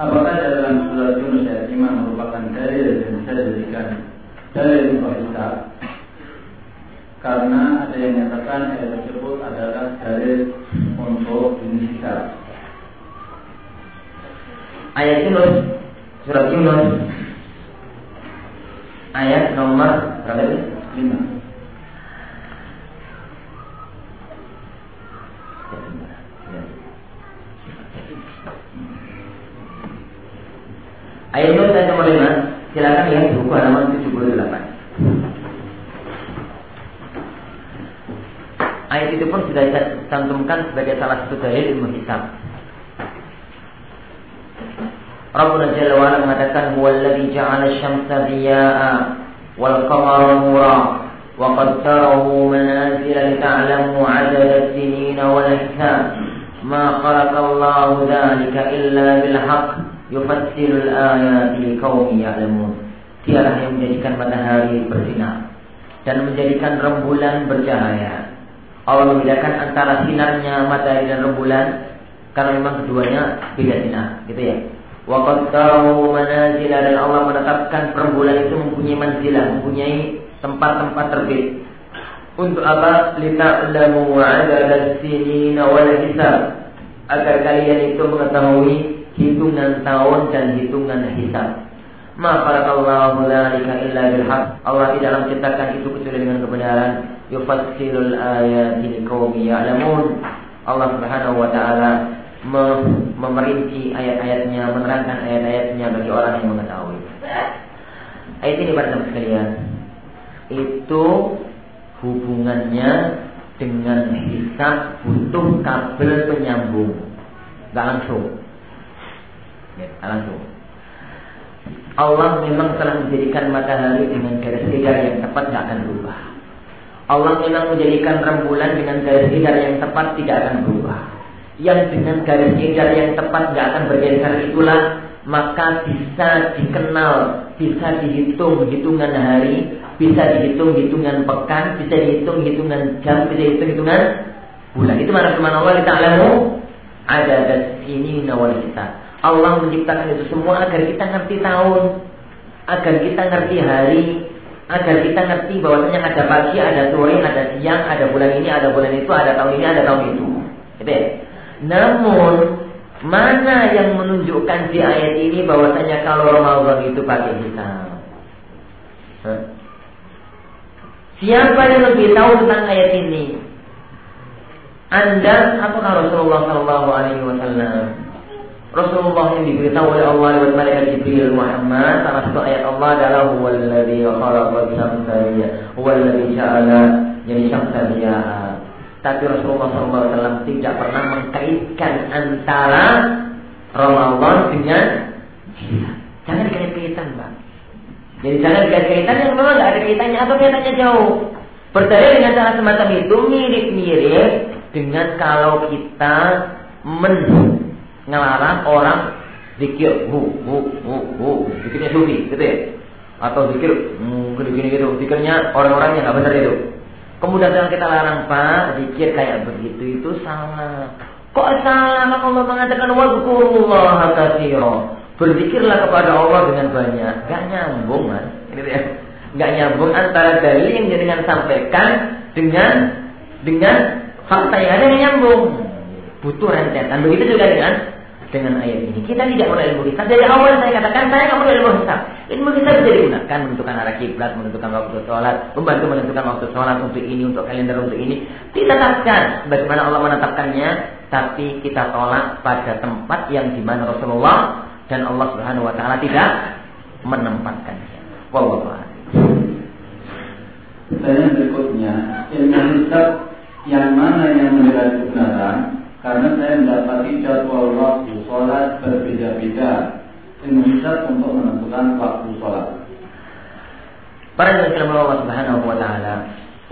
Apakah dalam surat Yunus ayat 5 merupakan dalil yang bisa dijadikan dalil untuk Karena ada yang menyatakan ayat tersebut adalah dalil untuk Indonesia ayat Yunus surat Yunus ayat nomor berapa itu? 5 Ayat Yunus ayat nomor 5 Silakan lihat buku halaman 78 Ayat itu pun sudah saya cantumkan sebagai salah satu dalil ilmu hisab Rabbuna Jalla wa ala mengatakan huwallazi ja'ala asy-syamsa diya'a wal qamara nura wa qaddarahu manazila lita'lamu 'adada as-sinina wal hisab ma khalaqa Allahu dzalika illa bil haqq yufassilu al-ayati liqaumin ya'lamun Dialah yang menjadikan matahari bersinar dan menjadikan rembulan bercahaya. Allah membedakan antara sinarnya matahari dan rembulan karena memang keduanya beda sinar, gitu ya. Waqaddarahu manazila dan Allah menetapkan perbulan itu mempunyai manzilah, mempunyai tempat-tempat terbit. Untuk apa? Lita'lamu adada sinina wal hisab. Agar kalian itu mengetahui hitungan tahun dan hitungan hisab. Ma khalaqallahu dzalika illa bil Allah tidak menciptakan itu kecuali dengan kebenaran. Yufassilul ayati liqaumin ya'lamun. Allah Subhanahu wa taala memerinci ayat-ayatnya, menerangkan ayat-ayatnya bagi orang yang mengetahui. Ayat ini pada sekalian itu hubungannya dengan hisab butuh kabel penyambung. Gak langsung. Ya, gak langsung. Allah memang telah menjadikan matahari dengan garis ejar yang tepat gak akan berubah. Allah memang menjadikan rembulan dengan garis ejar yang tepat tidak akan berubah. Yang dengan garis ejar yang tepat gak akan bergeser itulah maka bisa dikenal, bisa dihitung hitungan hari, bisa dihitung hitungan pekan, bisa dihitung hitungan jam, bisa dihitung hitungan bulan. Itu mana firman Allah Ta'alamu ada dan ini nawal kita. Allah menciptakan itu semua agar kita ngerti tahun, agar kita ngerti hari, agar kita ngerti bahwasanya ada pagi, ada sore, ada siang, ada bulan ini, ada bulan itu, ada tahun ini, ada tahun itu. Gitu ya? Namun mana yang menunjukkan di ayat ini bahwasanya kalau Ramadan itu pakai hitam? Siapa yang lebih tahu tentang ayat ini? Anda atau Rasulullah Shallallahu Alaihi Wasallam? Rasulullah yang diberitahu oleh Allah lewat malaikat Jibril Muhammad salah satu ayat Allah adalah huwallazi khalaqa syamsa huwallazi ja'ala jadi syamsa Tapi Rasulullah SAW tidak pernah mengkaitkan antara Ramadan dengan Jangan dikait-kaitan, Bang. Jadi jangan kaitan yang memang nggak ada kaitannya atau kaitannya jauh. Berdalil dengan cara semacam itu mirip-mirip dengan kalau kita men ngelarang orang zikir hu hu hu hu zikirnya sufi gitu ya atau zikir hmm, gini gini gitu zikirnya orang-orang yang nggak benar itu kemudian kita larang pak zikir kayak begitu itu salah kok salah Allah mengatakan wadkurullah katsira Berzikirlah kepada Allah dengan banyak. Gak nyambung ya. Gak nyambung antara dalil yang dengan sampaikan dengan dengan fakta yang ada yang nyambung. Butuh rentetan. Begitu juga dengan dengan ayat ini. Kita tidak perlu ilmu hisab. Dari awal saya katakan saya nggak perlu ilmu hisab. Ilmu hisab bisa digunakan menentukan arah kiblat, menentukan waktu sholat, membantu menentukan waktu sholat untuk ini, untuk kalender untuk ini. Ditetapkan bagaimana Allah menetapkannya, tapi kita tolak pada tempat yang di mana Rasulullah dan Allah Subhanahu wa taala tidak menempatkannya. Wallahu Pertanyaan berikutnya, ilmu hisab yang mana yang mendekati kebenaran? Karena saya mendapati jadwal waktu sholat berbeda-beda. Ilmu hisab untuk menentukan waktu sholat. Para ilmu Allah Subhanahu wa taala,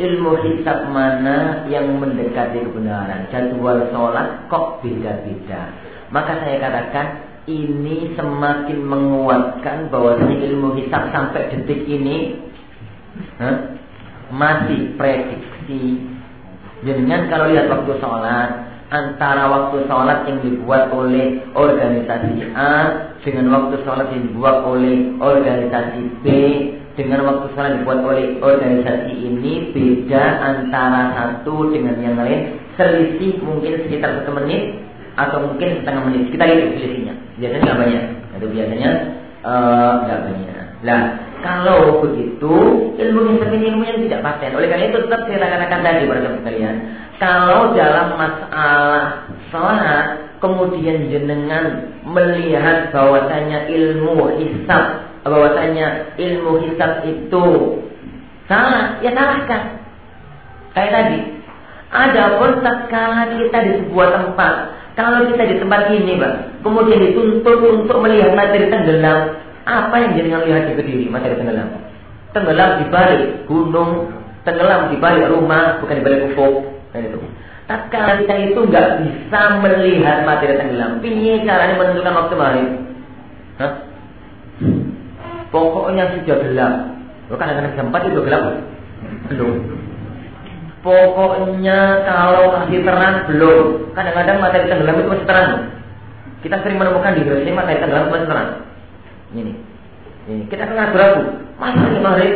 ilmu hisab mana yang mendekati kebenaran? Jadwal sholat kok beda-beda? Maka saya katakan ini semakin menguatkan bahwasanya ilmu hisab sampai detik ini huh, masih prediksi. Dengan kalau lihat waktu sholat antara waktu sholat yang dibuat oleh organisasi A dengan waktu sholat yang dibuat oleh organisasi B dengan waktu sholat dibuat oleh organisasi ini beda antara satu dengan yang lain selisih mungkin sekitar satu menit atau mungkin setengah menit. Kita lihat selisihnya. Biasanya nggak banyak. Itu biasanya eh, nggak uh, banyak. Nah, kalau begitu ilmu hisab ini ilmu yang tidak paten. Oleh karena itu tetap saya katakan tadi pada kalian, kalau dalam masalah sholat kemudian jenengan melihat bahwasanya ilmu hisab bahwasanya ilmu hisab itu salah, ya salahkan. Kayak tadi, ada pun tatkala kita di sebuah tempat kalau kita di tempat ini, Pak, kemudian dituntut untuk melihat materi tenggelam, apa yang jenengan lihat di Kediri materi tenggelam? Tenggelam di balik gunung, tenggelam di balik rumah, bukan di balik ufuk. Nah, itu. Tatkala kita itu nggak bisa melihat materi tenggelam, piye caranya menentukan waktu? Hah? Pokoknya sudah gelap. Bukan kadang jam 4 itu gelap. Belum. Pokoknya kalau masih terang belum. Kadang-kadang materi tenggelam itu masih terang. Kita sering menemukan di Indonesia materi tenggelam masih terang. Ini. Ini. Kita akan ragu-ragu. Masa ini maghrib?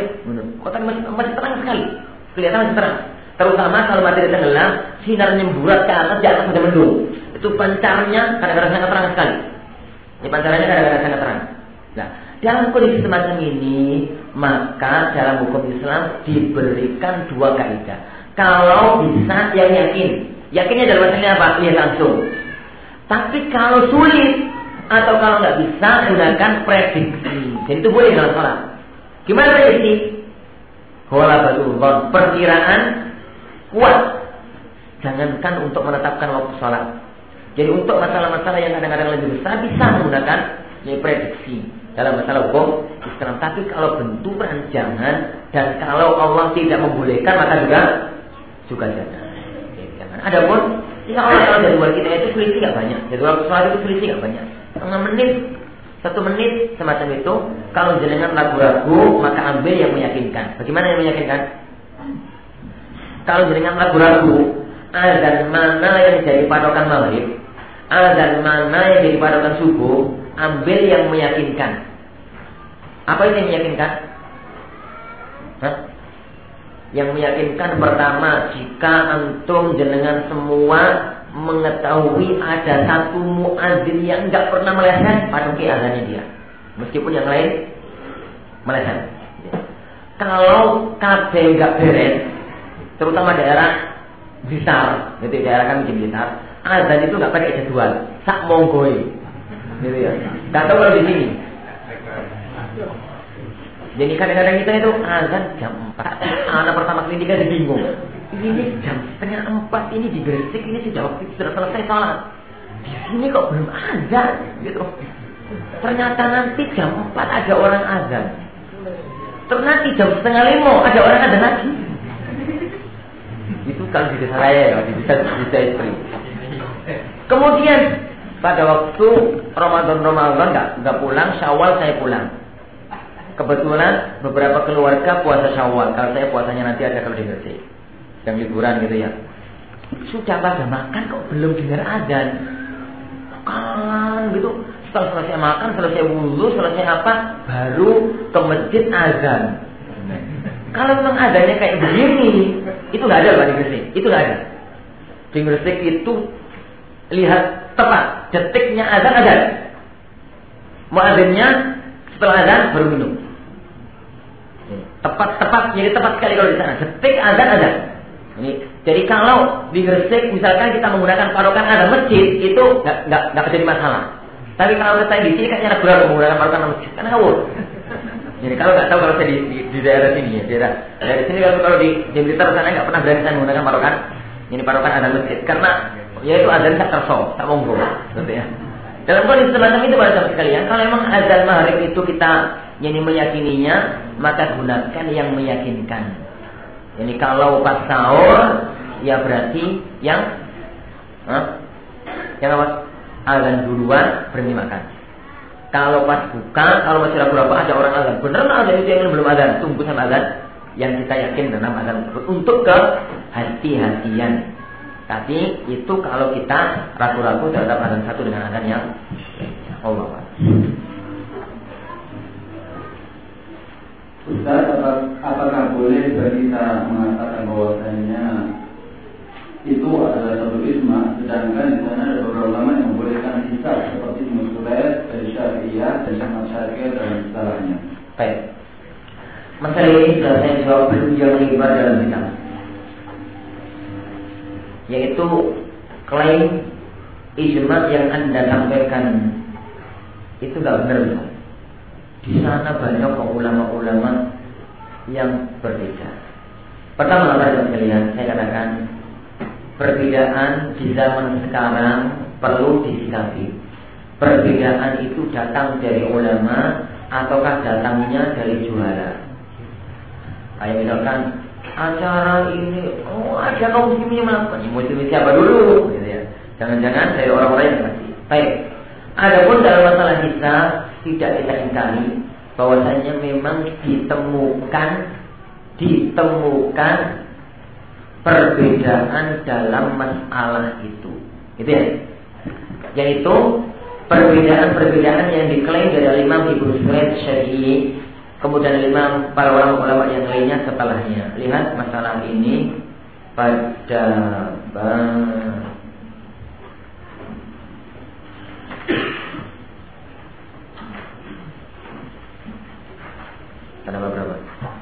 Kota masih, masih terang sekali. Kelihatan masih terang. Terutama kalau materi tenggelam, sinarnya membulat ke atas, di atas ada mendung. Itu pancarnya kadang-kadang sangat terang sekali. Ini pancarannya kadang-kadang sangat terang. Nah, dalam kondisi semacam ini, maka dalam hukum Islam diberikan dua kaidah. Kalau bisa yang yakin. Yakinnya dalam artinya apa? Lihat langsung. Tapi kalau sulit atau kalau nggak bisa gunakan prediksi. Dan itu boleh dalam sholat. Gimana prediksi? Hola batullah. Perkiraan kuat. jangankan untuk menetapkan waktu sholat. Jadi untuk masalah-masalah yang kadang-kadang lebih besar bisa menggunakan ya, prediksi dalam masalah hukum Islam. Tapi kalau benturan jangan dan kalau Allah tidak membolehkan maka juga juga jangan. Jangan. Adapun ya kalau jadwal kita itu selisih nggak banyak. Jadwal sholat itu selisih nggak banyak. Setengah menit, satu menit semacam itu. Kalau jenengan ragu-ragu maka ambil yang meyakinkan. Bagaimana yang meyakinkan? Kalau jenengan ragu-ragu azan mana yang jadi patokan maghrib, azan mana yang jadi patokan subuh, ambil yang meyakinkan. Apa ini yang meyakinkan? Hah? Yang meyakinkan pertama jika antum jenengan semua mengetahui ada satu muadzin yang nggak pernah meleset patoki azannya dia, meskipun yang lain meleset. Kalau KB nggak beres, terutama daerah besar, gitu daerah kan bikin besar. Azan itu nggak pakai jadwal, sak monggoi, gitu ya. Kalau di sini. Jadi kadang-kadang kita itu azan jam 4 Anak pertama kali dia bingung. Ini jam setengah 4 ini di Gresik Ini sudah waktu sudah selesai sholat. Di sini kok belum azan? Gitu. Ternyata nanti jam 4 ada orang azan. Ternyata jam setengah 5 ada orang azan lagi itu kalau di desa saya ya, di desa, desa istri. Kemudian pada waktu Ramadan Ramadan nggak nggak pulang, Syawal saya pulang. Kebetulan beberapa keluarga puasa Syawal. Kalau saya puasanya nanti ada kalau di Gresik. Yang liburan gitu ya. Sudah pada makan kok belum dengar azan. Makan gitu. Setelah selesai makan, selesai wudhu, selesai apa, baru ke masjid azan. Kalau memang adanya kayak begini, itu nggak ada Pak di Gresik. Itu nggak ada. Di Gresik itu lihat tepat detiknya azan ada. Muadzinnya setelah azan baru minum. Tepat-tepat, jadi tepat sekali kalau di sana. Detik azan ada. Ini, jadi kalau di Gresik misalkan kita menggunakan parokan ada masjid itu nggak nggak nggak jadi masalah. Tapi kalau kita di sini kayaknya ragu menggunakan parokan masjid karena ngawur. Jadi kalau nggak tahu kalau saya di, di, di daerah sini ya, daerah dari sini kalau kalau di di Blitar sana nggak pernah berani saya menggunakan parokan. Ini parokan ada masjid karena ya itu azan tak terso, tak monggo, gitu ya. Dalam kondisi semacam itu pada sahabat sekalian, kalau memang azan maghrib itu kita yang meyakininya, maka gunakan yang meyakinkan. Jadi kalau pas sahur, ya berarti yang, huh? yang apa? Azan duluan berhenti makan. Kalau pas buka, kalau masih ragu-ragu ada orang azan. Benar nggak azan itu yang belum azan? Tunggu sama azan yang kita yakin dalam azan untuk ke hati-hatian. Tapi itu kalau kita ragu-ragu terhadap azan satu dengan azan yang Allah. Ustaz, apakah boleh bagi kita mengatakan bahwasanya itu adalah satu isma, sedangkan Ini sudah saya jawab dalam kitab. Yaitu klaim ijma yang anda sampaikan itu nggak benar. Di sana banyak ulama-ulama yang berbeda. Pertama, sekalian, saya katakan Perbedaan di zaman sekarang perlu disikapi. Perbedaan itu datang dari ulama ataukah datangnya dari juara. Kayak misalkan acara ini, oh ada kaum muslimin yang melakukan. Muslim siapa dulu? Gitu ya. Jangan-jangan dari orang-orang yang masih. Baik. Adapun dalam masalah kita tidak kita ingkari bahwasanya memang ditemukan ditemukan perbedaan dalam masalah itu. Gitu ya. Yaitu perbedaan-perbedaan yang diklaim dari Imam Ibnu Sulaim Syafi'i kemudian Imam para ulama-ulama yang lainnya setelahnya. Lihat masalah ini pada pada berapa?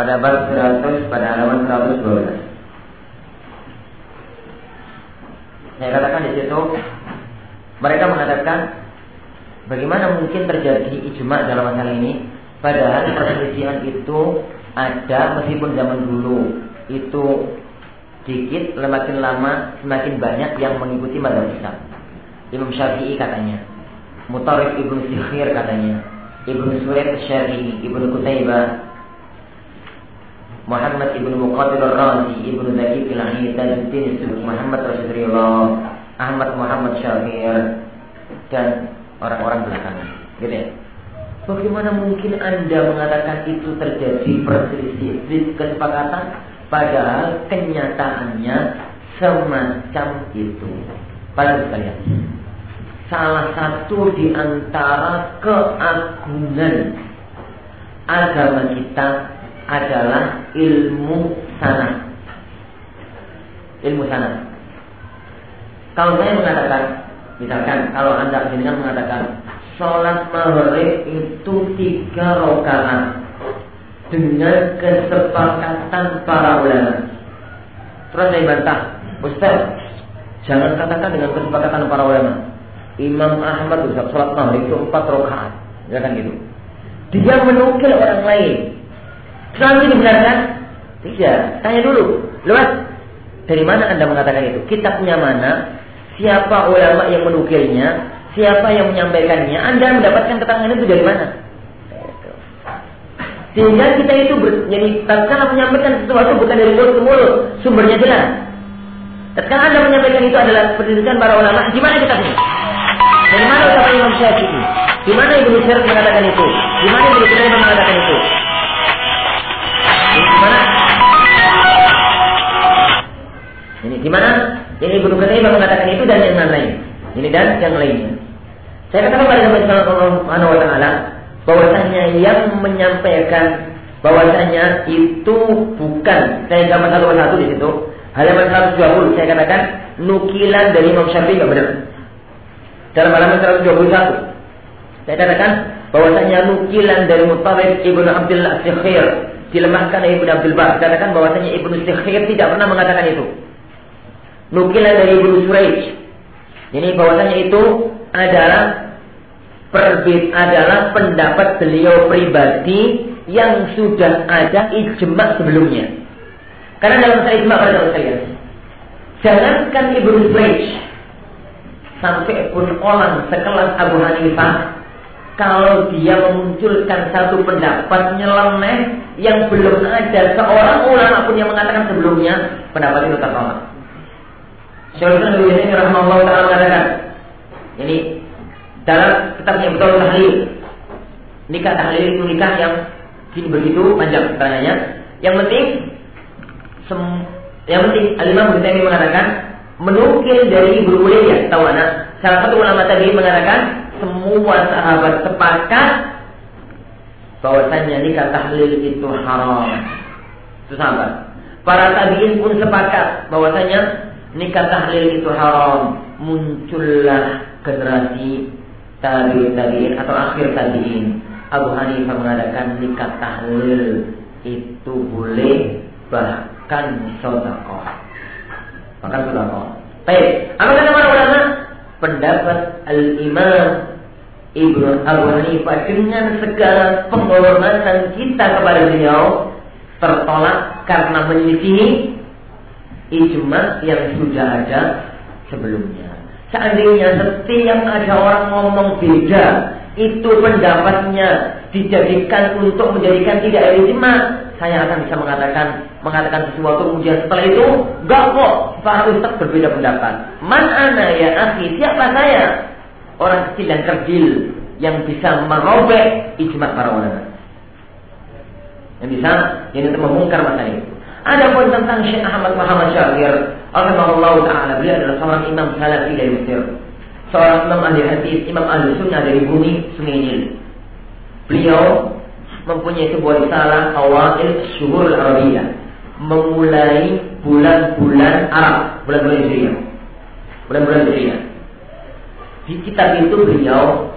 pada bab 100 pada halaman 112. Saya katakan di situ mereka mengatakan bagaimana mungkin terjadi ijma dalam hal ini padahal perselisihan itu ada meskipun zaman dulu itu dikit semakin lama semakin banyak yang mengikuti mazhab Islam. Imam Syafi'i katanya, Mutarif Ibnu Sikhir katanya, Ibnu Sulaim Syafi'i, Ibnu Kutaibah, Muhammad Ibnu Muqatil Ar-Razi, Ibnu Zaki Filani, Tajuddin Muhammad Rasulullah, Ahmad Muhammad Syafir dan orang-orang belakangan. Gitu ya. Bagaimana mungkin Anda mengatakan itu terjadi perselisih kesepakatan padahal kenyataannya semacam itu. Pada sekalian. Salah satu di antara keagungan agama kita adalah ilmu sana. Ilmu sana. Kalau saya mengatakan, misalkan kalau anda kan mengatakan sholat maghrib itu tiga rakaat dengan kesepakatan para ulama. Terus saya bantah, Ustaz, jangan katakan dengan kesepakatan para ulama. Imam Ahmad Ustaz sholat maghrib itu empat rakaat, ya kan gitu. Dia menukil orang lain. Selalu dibenarkan? Tidak. Tanya dulu. Luas. Dari mana anda mengatakan itu? Kitabnya mana? siapa ulama yang menukilnya, siapa yang menyampaikannya, Anda mendapatkan keterangan itu dari mana? Sehingga kita itu ber, jadi tatkala menyampaikan sesuatu bukan dari mulut ke mulut, sumbernya jelas. Tatkala Anda menyampaikan itu adalah pendidikan para ulama, di mana kita punya? Dari mana ucapan Imam Syafi'i? Di mana Ibnu Syarif mengatakan itu? Di mana Ibnu Qutaibah mengatakan itu? Mana? Ini di mana? Yang Ibnu Qutaibah mengatakan itu dan yang lain. Ini dan yang lainnya. Saya katakan pada Allah Subhanahu wa taala bahwasanya yang menyampaikan bahwasanya itu bukan saya gambar satu persatu di situ. Halaman 120 saya katakan nukilan dari Imam Syafi'i enggak benar. Dalam halaman 121 saya katakan bahwasanya nukilan dari Mutarrif Ibnu Abdullah Sikhir dilemahkan oleh Ibnu Abdul Bar. Katakan bahwasanya Ibnu Sikhir tidak pernah mengatakan itu nukilan dari Ibnu Suraij. Ini bahwasanya itu adalah perbit adalah pendapat beliau pribadi yang sudah ada ijma sebelumnya. Karena dalam saya ijma pada saya, jangankan Ibnu Suraij sampai pun orang sekelas Abu Hanifah kalau dia memunculkan satu pendapat nyeleneh yang belum ada seorang ulama pun yang mengatakan sebelumnya pendapat itu tertolak. Syaikhul Islam Ibnu Taimiyah rahimahullah taala mengatakan ini dalam kitabnya betul tahlil. Nikah tahlil itu nikah yang gini begitu panjang keterangannya yang penting yang penting Al-Imam Ibnu Taimiyah mengatakan menukil dari Ibnu Ulayya tahu anak salah satu ulama tadi mengatakan semua sahabat sepakat bahwasanya nikah tahlil itu haram. Itu sahabat. Para tabiin pun sepakat bahwasanya nikah tahlil itu haram. Muncullah generasi tabi'in tabi'in atau akhir tabi'in. Abu Hanifah mengatakan nikah tahlil itu boleh bahkan sodakoh bahkan sodakoh baik. Apa kata para ulama? Pendapat al-imam Ibnu Abu Hanifah dengan segala penghormatan kita kepada beliau tertolak karena menyelisihi ijma yang sudah ada sebelumnya. Seandainya setiap ada orang ngomong beda, itu pendapatnya dijadikan untuk menjadikan tidak ijma, saya akan bisa mengatakan mengatakan sesuatu kemudian setelah itu enggak kok Pak Ustaz berbeda pendapat. Man ya akhi, siapa saya? Orang kecil dan kerdil yang bisa merobek ijma para ulama. Yang bisa yang itu membongkar masalah itu. Ada pun tentang Syekh Ahmad Muhammad Syakir, Allah taala beliau adalah seorang imam salafi dari Mesir. Seorang imam ahli hadis, imam ahli sunnah dari bumi Sungai Nil. Beliau mempunyai sebuah risalah awal syuhur Arabiyah, memulai bulan-bulan Arab, bulan-bulan Hijriah. Bulan-bulan Hijriah. Di kitab itu beliau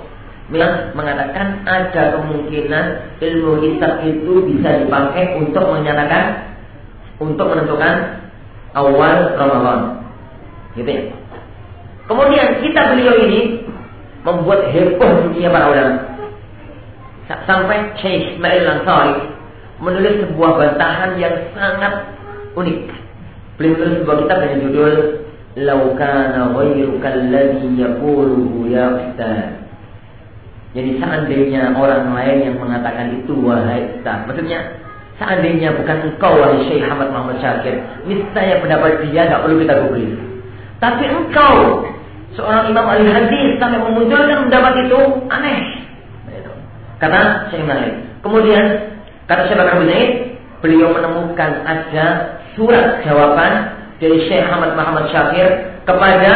mengatakan ada kemungkinan ilmu hisab itu bisa dipakai untuk menyatakan untuk menentukan awal Ramadan. Gitu ya. Kemudian kita beliau ini membuat heboh dunia para ulama. Sampai Syekh Ismail Lansari menulis sebuah bantahan yang sangat unik. Beliau menulis sebuah kitab dengan judul Laukana ghairuka alladhi ya Ustaz. Jadi seandainya orang lain yang mengatakan itu wahai Ustaz. Maksudnya seandainya bukan engkau wahai Syekh Ahmad Muhammad Syakir, niscaya pendapat dia tidak perlu kita gubris. Tapi engkau seorang imam ahli hadis sampai memunculkan pendapat itu aneh. Kata Syekh Malik. Kemudian kata Syekh Bakar bin beliau menemukan ada surat jawaban dari Syekh Ahmad Muhammad Syakir kepada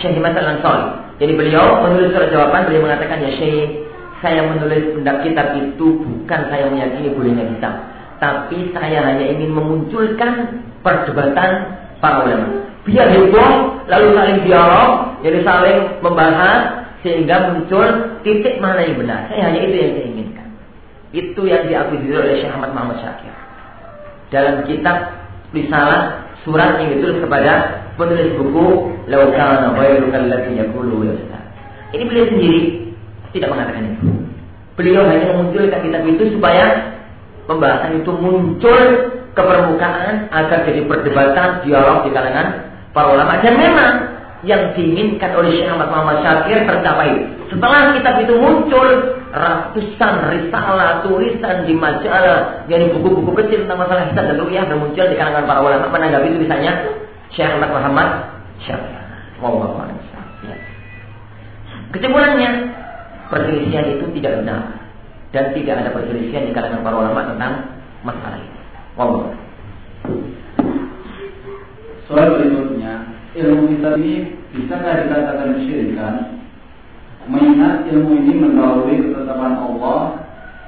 Syekh Himat Al-Ansari. Jadi beliau menulis surat jawaban, beliau mengatakan, ya Syekh, saya menulis pendak kitab itu bukan saya meyakini bolehnya kitab. Tapi saya hanya ingin memunculkan perdebatan para ulama. Biar heboh, lalu saling dialog, jadi saling membahas, sehingga muncul titik mana yang benar. Saya hanya itu yang saya inginkan. Itu yang diakui oleh Syekh Ahmad Muhammad Syakir. Dalam kitab Risalah surat yang ditulis kepada penulis buku Laukana ghairuka allati yaqulu ya Ini beliau sendiri tidak mengatakan itu. Beliau hanya memunculkan kitab itu supaya pembahasan itu muncul ke permukaan agar jadi perdebatan dialog di kalangan para ulama dan memang yang diinginkan oleh Syekh Ahmad Muhammad Syakir tercapai. Setelah kitab itu muncul, ratusan risalah, tulisan di majalah, jadi buku-buku kecil tentang masalah hisab dan ru'yah dan muncul di kalangan para ulama menanggapi tulisannya Syekh Ahmad Muhammad Syakir. Wallahu ya. Kesimpulannya, perselisihan itu tidak benar dan tidak ada perselisihan di kalangan para ulama tentang masalah ini. Wallahu Soal berikutnya, ilmu kita ini bisakah dikatakan kesyirikan? Mengingat ilmu ini mendahului ketetapan Allah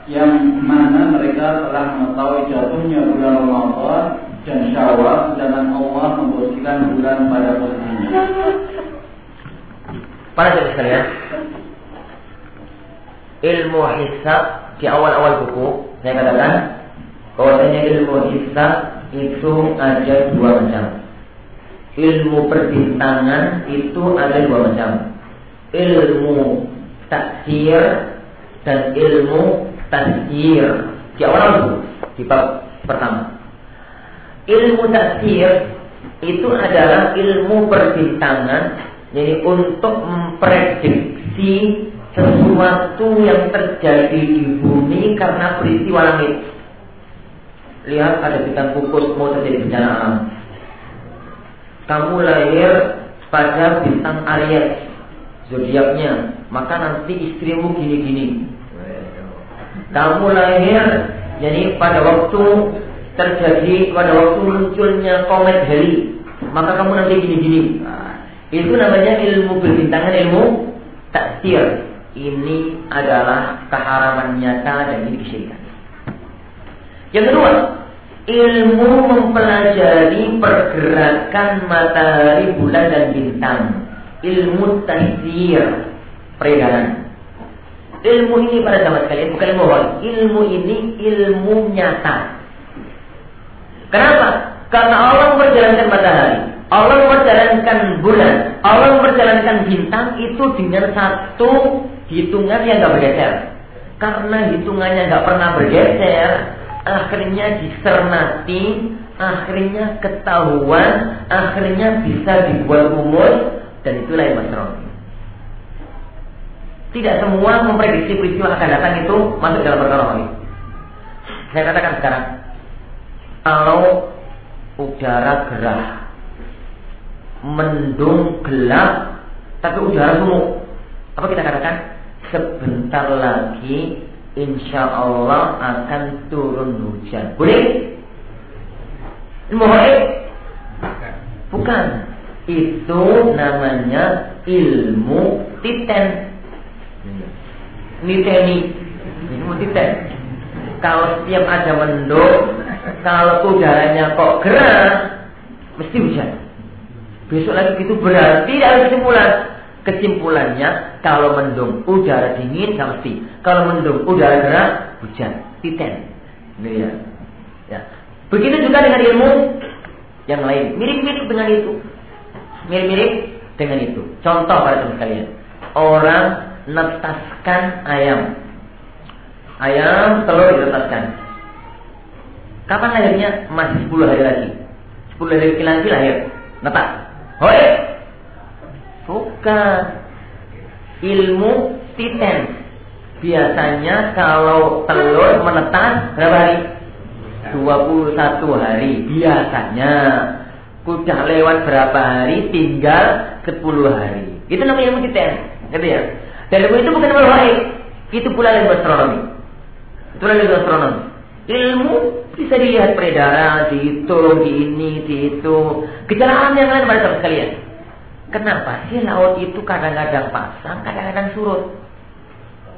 yang mana mereka telah mengetahui jatuhnya bulan Ramadan dan Syawal sedangkan Allah memposisikan bulan pada posisinya. Para jemaah sekalian, ilmu hisab di awal-awal buku saya katakan bahwasanya ilmu hisab itu ada dua macam ilmu perbintangan itu ada dua macam. Ilmu taksir dan ilmu tasir. Di awal itu di bab pertama. Ilmu taksir itu adalah ilmu perbintangan jadi untuk memprediksi sesuatu yang terjadi di bumi karena peristiwa langit. Lihat ada bintang pupus mau terjadi bencana alam kamu lahir pada bintang Aries zodiaknya, maka nanti istrimu gini-gini. Kamu lahir jadi pada waktu terjadi pada waktu munculnya komet Halley, maka kamu nanti gini-gini. Nah, itu namanya ilmu berbintangan, ilmu takdir. Ini adalah keharaman nyata dan ini kesyirikan. Yang kedua, ilmu mempelajari pergerakan matahari, bulan dan bintang. Ilmu tasir, peredaran. Ilmu ini pada zaman sekalian bukan ilmu hal. Ilmu ini ilmu nyata. Kenapa? Karena Allah memperjalankan matahari, Allah memperjalankan bulan, Allah memperjalankan bintang itu dengan satu hitungan yang nggak bergeser. Karena hitungannya nggak pernah bergeser, akhirnya disernati, akhirnya ketahuan, akhirnya bisa dibuat umur dan itulah yang masroh. Tidak semua memprediksi peristiwa akan datang itu masuk dalam perkara ini. Saya katakan sekarang, kalau udara gerah, mendung gelap, tapi udara sumuk, apa kita katakan? Sebentar lagi insya Allah akan turun hujan. Boleh? Ilmu Bukan. Itu namanya ilmu titen. Niteni. Ilmu titen. Kalau setiap ada mendung, kalau udaranya kok gerak, mesti hujan. Besok lagi itu berarti ada kesimpulan Kesimpulannya kalau mendung udara dingin nggak mesti. Kalau mendung udara gerak hujan. Titen. Ini ya. ya. Begitu juga dengan ilmu yang lain. Mirip-mirip dengan itu. Mirip-mirip dengan itu. Contoh para teman sekalian. Orang netaskan ayam. Ayam telur dinetaskan. Kapan lahirnya? Masih 10 hari lagi. 10 hari lagi lahir. Netas. Hoi. Bukan. Ilmu titen. Biasanya kalau telur menetas berapa hari? 21 hari biasanya. Sudah lewat berapa hari tinggal 10 hari. Itu namanya ilmu titen. Gitu ya. Dan ilmu itu bukan ilmu baik. Itu pula ilmu astronomi. Itu ilmu astronomi. Ilmu bisa dilihat peredaran, dihitung, di ini, di itu. Gejala alam yang lain pada sekalian. Kenapa sih laut itu kadang-kadang pasang, kadang-kadang surut?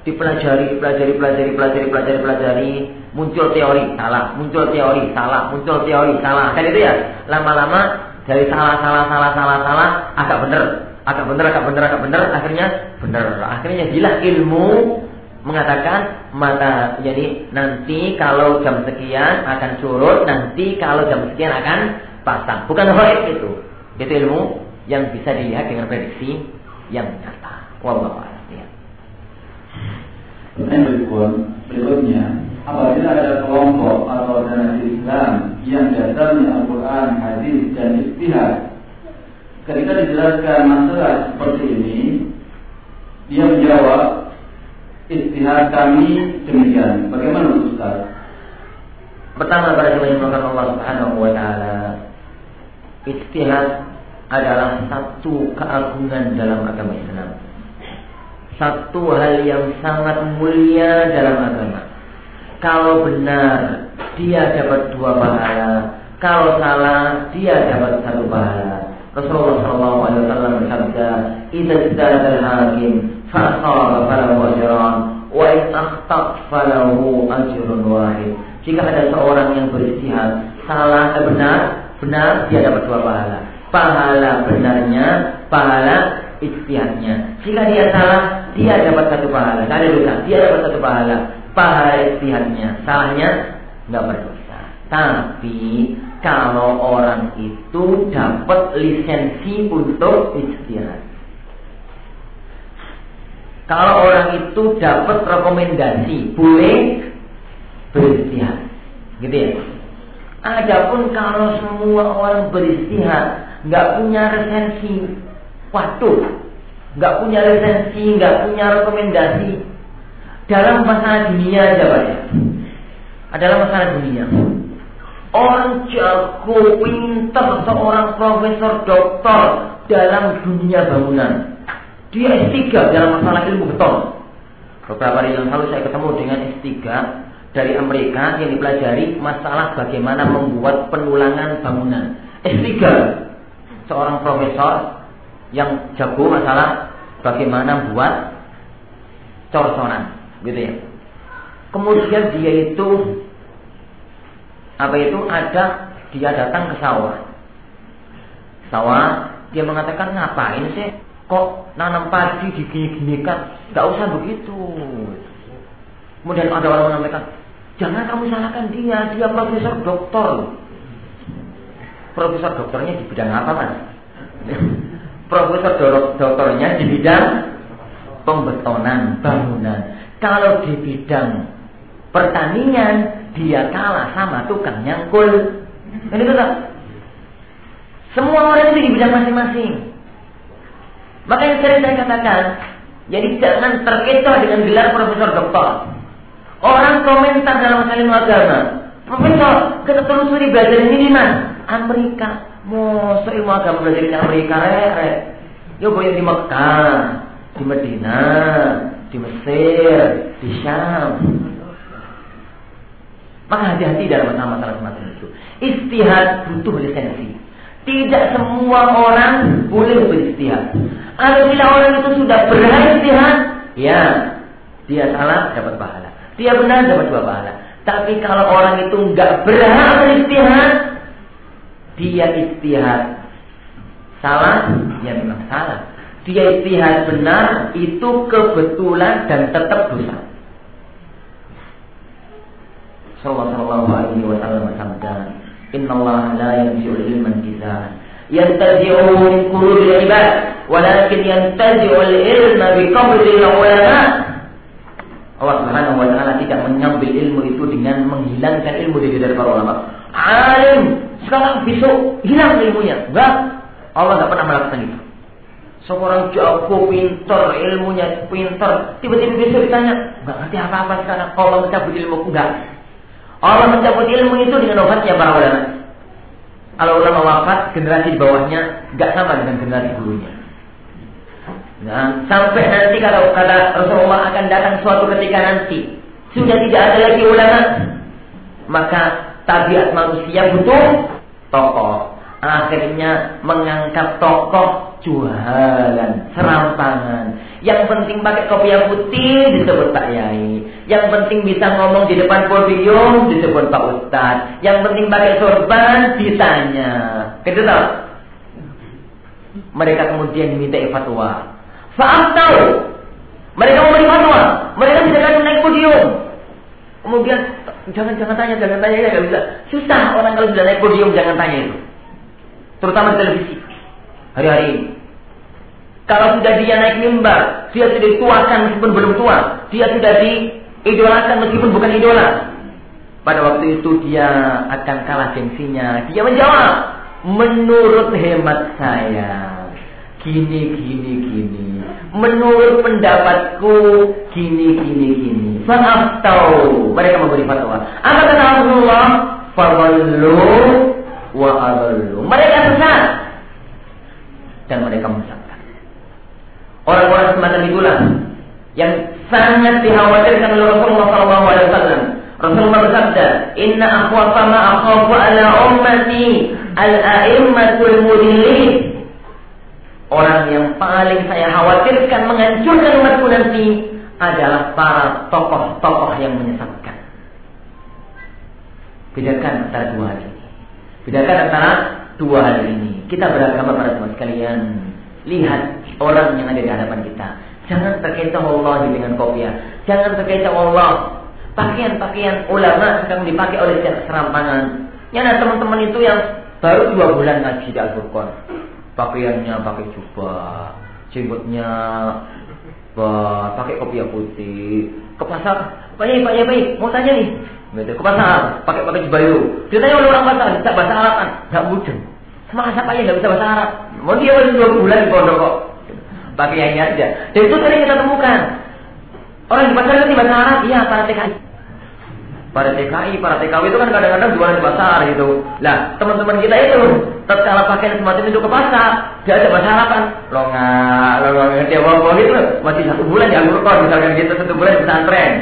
Dipelajari, pelajari, pelajari, pelajari, pelajari, pelajari, muncul teori salah, muncul teori salah, muncul teori salah. Kan itu ya. Lama-lama dari salah, salah, salah, salah, salah, agak bener, agak bener, agak bener, agak bener, akhirnya bener. Akhirnya jadilah ilmu mengatakan mata jadi nanti kalau jam sekian akan surut, nanti kalau jam sekian akan pasang. Bukan hoax itu. Itu ilmu yang bisa dilihat dengan prediksi yang nyata. Wallahu a'lam. Ya. berikutnya, apabila ada kelompok atau organisasi Islam yang dasarnya Al-Quran, hadis dan istihad, ketika dijelaskan masalah seperti ini, dia menjawab, istihad kami demikian. Bagaimana Ustaz? Pertama pada yang Allah Subhanahu wa taala, istihad adalah satu keagungan dalam agama Islam. Satu hal yang sangat mulia dalam agama. Kalau benar, dia dapat dua pahala. Kalau salah, dia dapat satu pahala. Rasulullah SAW bersabda, "Idza istadal hakim fa asaba falahu ajran, wa in akhtaq falahu ajrun wahid." Jika ada seorang yang beristihad, salah atau benar, benar dia dapat dua pahala pahala benarnya, pahala istihadnya. Jika dia salah, dia dapat satu pahala. Tidak ada dosa, dia dapat satu pahala. Pahala istihadnya, salahnya nggak berdosa. Tapi kalau orang itu dapat lisensi untuk istihad. Kalau orang itu dapat rekomendasi, boleh beristihad. Gitu ya. Adapun kalau semua orang beristihad nggak punya resensi waktu, nggak punya resensi, nggak punya rekomendasi dalam masalah dunia aja pak ya. Adalah masalah dunia. Orang jago, pintar, seorang profesor, doktor dalam dunia bangunan. Dia S3 dalam masalah ilmu beton. Beberapa hari yang lalu saya ketemu dengan S3 dari Amerika yang dipelajari masalah bagaimana membuat penulangan bangunan. S3 seorang profesor yang jago masalah bagaimana buat corsonan, gitu ya. Kemudian dia itu apa itu ada dia datang ke sawah. Sawah dia mengatakan ngapain sih kok nanam padi digini-gini kan? Gak usah begitu. Kemudian ada orang mengatakan jangan kamu salahkan dia, dia profesor doktor profesor dokternya di bidang apa mas? profesor dokternya di bidang pembetonan bangunan. Kalau di bidang pertanian dia kalah sama tukang nyangkul. Ini betul. Semua orang itu di bidang masing-masing. Makanya sering saya katakan, jadi jangan terkecoh dengan gelar profesor doktor. Orang komentar dalam masalah agama, Profesor, kita telusuri belajar ini di mana? Amerika. Mau ilmu agama belajar di Amerika rere. Yo boleh di Mekah, di Medina, di Mesir, di Syam. Maka hati-hati dalam masalah semacam itu. Istihad butuh lisensi. Tidak semua orang boleh beristihad. Apabila orang itu sudah beristihad, ya dia salah dapat pahala. Dia benar dapat dua pahala. Tapi kalau orang itu nggak berhak beristihad, dia istihad salah, ya memang salah. Dia istihad benar, itu kebetulan dan tetap dosa. Sallallahu alaihi wasallam bersabda, Inna Allah la yanzi'ul ilman jizan. min qulubil ibad, walakin yantazi'u al-ilma bi qabdil ulama. Allah Subhanahu wa taala tidak mengambil ilmu itu dengan menghilangkan ilmu dari para ulama. Alim sekarang besok hilang ilmunya. Enggak. Allah tidak pernah melakukan itu. Seorang jago, pinter, ilmunya pinter. Tiba-tiba besok ditanya, nggak ngerti apa-apa sekarang. Allah mencabut ilmu. Enggak. Allah mencabut ilmu itu dengan obatnya para ulama. Kalau ulama wafat, generasi di bawahnya nggak sama dengan generasi dulunya. Nah, sampai nanti kalau kata Rasulullah akan datang suatu ketika nanti sudah tidak ada lagi ulama, maka tabiat manusia butuh tokoh akhirnya mengangkat tokoh jualan, serampangan. Yang penting pakai kopi yang putih disebut Pak Yai. Yang penting bisa ngomong di depan podium disebut Pak Ustad. Yang penting pakai sorban ditanya. Gitu? Mereka kemudian diminta fatwa. Faam tahu. Mereka memberi fatwa. Mereka bisa naik podium. Kemudian jangan jangan tanya, jangan tanya ya nggak bisa. Susah orang kalau sudah naik podium jangan tanya itu terutama di televisi hari-hari ini. Kalau sudah dia naik mimbar, dia sudah dituakan meskipun belum tua, dia sudah diidolakan meskipun bukan idola. Pada waktu itu dia akan kalah gengsinya. Dia menjawab, menurut hemat saya, gini, gini, gini. Menurut pendapatku, gini, gini, gini. Maaf tahu, mereka memberi fatwa. Apa kata Rasulullah? Fawallu wa adallu. Mereka sesat dan mereka menyesatkan. Orang-orang semacam itulah yang sangat dikhawatirkan oleh Rasulullah SAW. Rasulullah bersabda, Inna akhwafa ma akhafu ala ummati al-a'immatul mudillin. Orang yang paling saya khawatirkan menghancurkan umatku nanti adalah para tokoh-tokoh yang menyesatkan. Bedakan antara dua hal ini. Bedakan antara dua hal ini. Kita beragama pada teman sekalian. Lihat orang yang ada di hadapan kita. Jangan terkecoh Allah dengan kopiah. Jangan terkecoh Allah. Pakaian-pakaian ulama sedang dipakai oleh serampangan. Ya nah teman-teman itu yang baru dua bulan ngaji di Al-Furqan. Pakaiannya pakai jubah, jenggotnya pakai kopiah putih. Ke pasar, Pak Yai, Pak Yai, baik, mau tanya nih, Gitu. Ke pasar, pakai pakai baju. Ditanya oleh orang pasar, bisa bahasa Arab kan? Gak mudah. Masa Pak nggak bisa bahasa Arab? Mau dia baru dua bulan di pondok kok. Pakai yang aja. Dan itu sering kita temukan. Orang di pasar itu bahasa Arab, iya para TKI. Para TKI, para TKW itu kan kadang-kadang jualan di pasar gitu. Lah, teman-teman kita itu tatkala pakai semacam itu ke pasar, dia ada bahasa Arab kan. Lo nggak, lo nggak ngerti apa-apa gitu. Masih satu bulan di Al-Qur'an misalkan gitu, satu bulan di pesantren.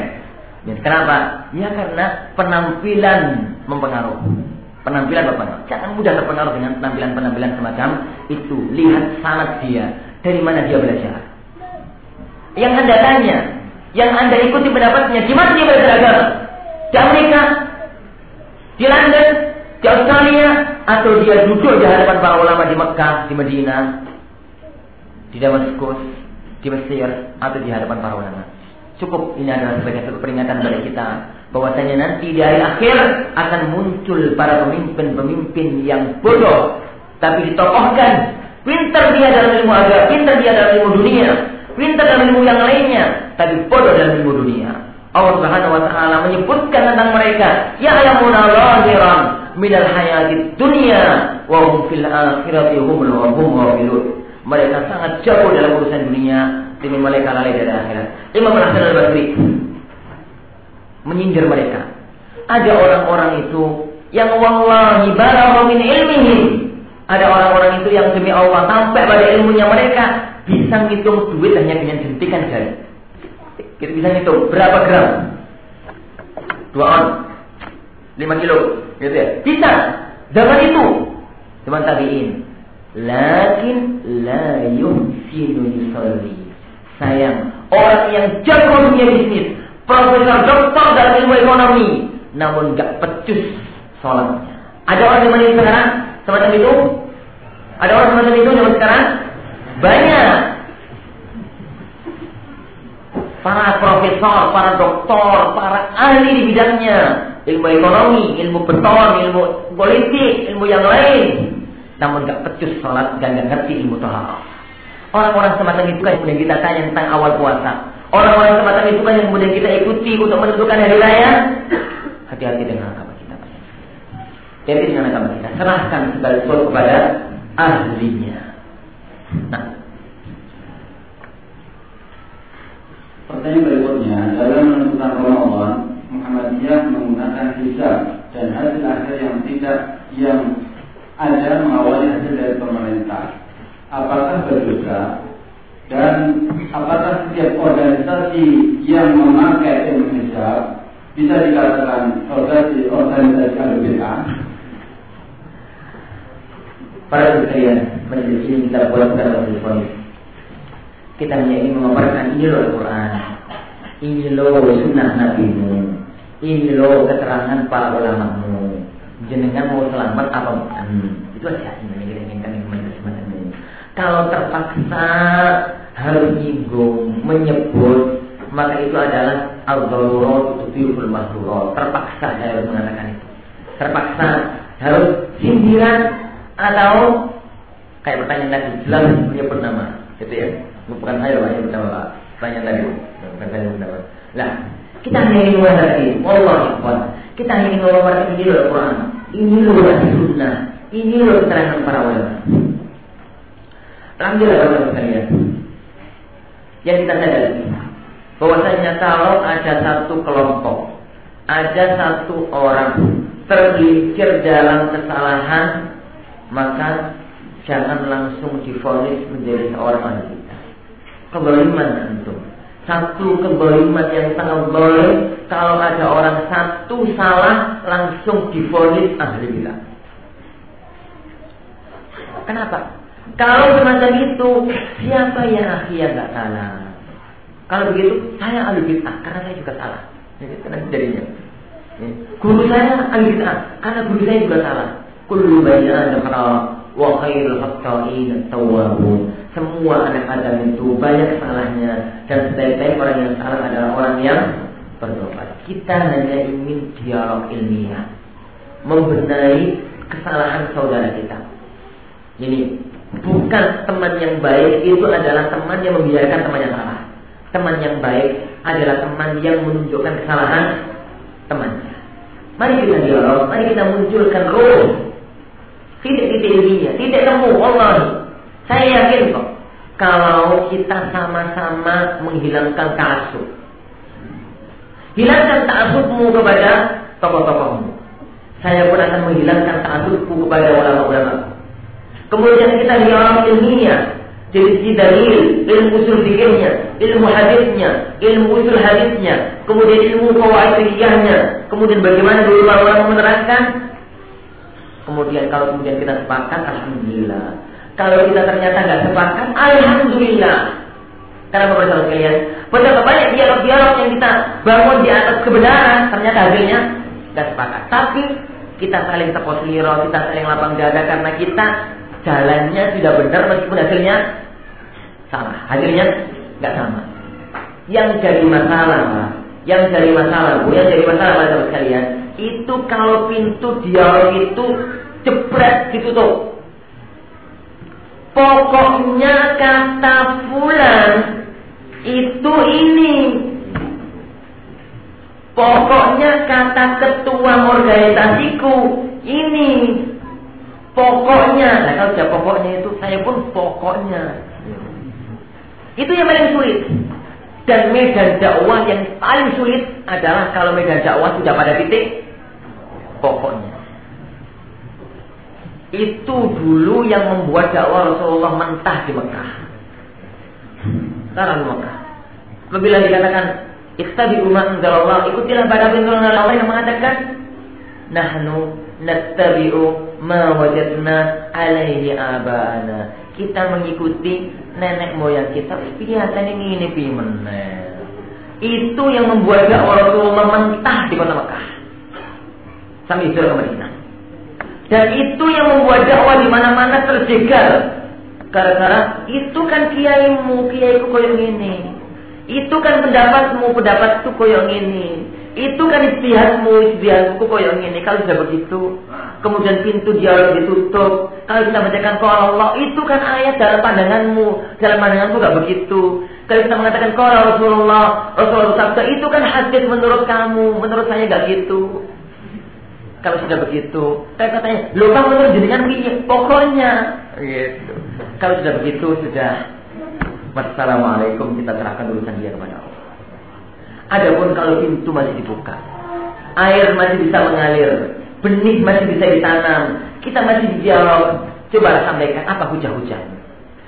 Ya, kenapa? Ya karena penampilan mempengaruhi. Penampilan berpengaruh. Jangan mudah terpengaruh dengan penampilan-penampilan semacam itu. Lihat sangat dia. Dari mana dia belajar. Yang anda tanya. Yang anda ikuti pendapatnya. Di mana dia belajar? Di Amerika? Di London? Di Australia? Atau dia duduk di hadapan para ulama di Mekah, di Medina? Di Damaskus? Di Mesir? Atau di hadapan para ulama? Cukup ini adalah sebagai satu peringatan bagi kita bahwasanya nanti di hari akhir akan muncul para pemimpin-pemimpin yang bodoh tapi ditokohkan pintar dia dalam ilmu agama, pintar dia dalam ilmu dunia, pintar dalam ilmu yang lainnya, tapi bodoh dalam ilmu dunia. Allah Subhanahu wa taala menyebutkan tentang mereka, ya alamuna zahiran minal hayatid dunya wa hum fil akhirati humul ghafilun. Mereka sangat jauh dalam urusan dunia Demi mereka lalai dari akhirat. Imam Hasan al-Basri menyindir mereka. Ada orang-orang itu yang wallahi balagha min ilmihim. Ada orang-orang itu yang demi Allah sampai pada ilmunya mereka bisa ngitung duit hanya dengan jentikan jari. Kita bisa ngitung berapa gram? Dua on, lima kilo, gitu ya. Bisa. Zaman itu, zaman tabiin. Lakin la yuhsinu yusalli sayang. Orang yang jago dunia bisnis, profesor doktor dalam ilmu ekonomi, namun gak pecus sholatnya. Ada orang yang ini sekarang semacam itu? Ada orang semacam itu zaman sekarang? Banyak. Para profesor, para doktor, para ahli di bidangnya, ilmu ekonomi, ilmu beton, ilmu politik, ilmu yang lain. namun gak pecus sholat dan gak ngerti ilmu toharoh. Orang-orang semacam itu kan yang kemudian kita tanya tentang awal puasa. Orang-orang semacam itu kan yang kemudian kita ikuti untuk menentukan hari raya. Hati-hati dengan agama kita. Hati-hati dengan agama kita. Serahkan segala sesuatu kepada ahlinya. Nah, Pertanyaan berikutnya, dalam menentukan Ramadan, Muhammadiyah menggunakan hisab dan hasil akhir yang tidak yang ada mengawali hasil dari pemerintah. Apakah berdosa dan apakah setiap organisasi yang memakai ilmu hisab bisa dikatakan organisasi organisasi al Para sekalian, majelis ini kita buat dalam kita hanya ingin memaparkan ini loh Al-Quran. Ini loh sunnah Nabi-Mu. Ini loh keterangan para ulama-Mu. Jenengan mau selamat apa bukan? Itu aja yang kita inginkan semacam ini. Kalau terpaksa harus nyinggung, menyebut Maka itu adalah Al-Dharurat Tutubul Mahdurat Terpaksa saya harus mengatakan itu. Terpaksa harus sindiran Atau Kayak pertanyaan tadi Jelas menyebut nama Gitu ya bukan saya yang pertama Pak. Tanya tadi bukan saya pertama lah kita ingin mengatakan ini Allah ikhwan. Kita ingin mengatakan ini loh Quran ini loh sunnah. Ini loh keterangan para ulama. Alhamdulillah Bapak sekalian. Yang kita sadari bahwasanya kalau ada satu kelompok ada satu orang tergelincir dalam kesalahan maka jangan langsung difonis menjadi seorang ahli kebaliman antum. Satu kebaliman yang sangat boleh kalau ada orang satu salah langsung difonis ahli bidah. Kenapa? Kalau semacam itu, siapa yang yang nggak salah? Kalau begitu, saya ahli bid'ah karena saya juga salah. Jadi karena jadinya. Guru saya ahli bid'ah karena guru saya juga salah. Kullu bayan wa khairul khata'in tawwabun. Semua anak Adam itu banyak salahnya dan sebaik-baik orang yang salah adalah orang yang bertobat. Kita hanya ingin dialog ilmiah, membenahi kesalahan saudara kita. Jadi bukan teman yang baik itu adalah teman yang membiarkan temannya salah. Teman yang baik adalah teman yang menunjukkan kesalahan temannya. Mari kita dialog, mari kita munculkan roh. Titik-titik ilmiah, titik temu, Allah saya yakin kok kalau kita sama-sama menghilangkan ta'assub. Hilangkan ta'assubmu kepada tokoh-tokohmu. Saya pun akan menghilangkan ta'assubku kepada ulama-ulama. Kemudian kita dialog ilmiah, jadi si dalil, ilmu usul fikirnya, ilmu hadisnya, ilmu usul hadisnya, kemudian ilmu kawaid kemudian bagaimana dulu ulama menerangkan. Kemudian kalau kemudian kita sepakat, alhamdulillah kalau kita ternyata nggak sepakat, alhamdulillah. Karena beberapa sekalian, betapa banyak dialog-dialog yang kita bangun di atas kebenaran, ternyata hasilnya nggak sepakat. Tapi kita saling tepos liro, kita saling lapang dada karena kita jalannya tidak benar meskipun hasilnya sama. Hasilnya nggak sama. Yang jadi masalah, yang jadi masalah, bu, yang jadi masalah pada sekalian, itu kalau pintu dialog itu jebret ditutup. Pokoknya kata fulan itu ini. Pokoknya kata ketua organisasiku ini. Pokoknya, nah kalau sudah pokoknya itu saya pun pokoknya. Itu yang paling sulit. Dan medan dakwah yang paling sulit adalah kalau medan dakwah sudah pada titik pokoknya. Itu dulu yang membuat dakwah Rasulullah mentah di Mekah. Sekarang di Mekah. Apabila dikatakan Ikhtabi umat Allah Ikutilah pada pintuan Allah. Yang mengatakan? Nahnu nattabi'u ma wajadna alaihi aba'ana Kita mengikuti nenek moyang kita. Kelihatan ini ini pimenel Itu yang membuat dakwah Rasulullah mentah di kota Mekah Sampai hijrah ke Madinah dan itu yang membuat dakwah di mana-mana terjegal. Gara-gara itu kan kiaimu, kiaiku koyong ini. Itu kan pendapatmu, pendapatku koyong ini. Itu kan istihadmu, istihadku koyong ini. Kalau sudah begitu, kemudian pintu dialog ditutup. Kalau kita bacakan kalau Allah, itu kan ayat dalam pandanganmu. Dalam pandanganmu gak begitu. Kalau kita mengatakan kalau Rasulullah, Rasulullah sabda, itu kan hadis menurut kamu. Menurut saya gak gitu. Kalau sudah begitu, saya katanya, lupa menurut jenengan begini, pokoknya. Gitu. Kalau sudah begitu, sudah. Wassalamualaikum, kita serahkan urusan dia kepada Allah. Adapun kalau pintu masih dibuka, air masih bisa mengalir, benih masih bisa ditanam, kita masih dialog. Coba sampaikan apa hujah-hujah.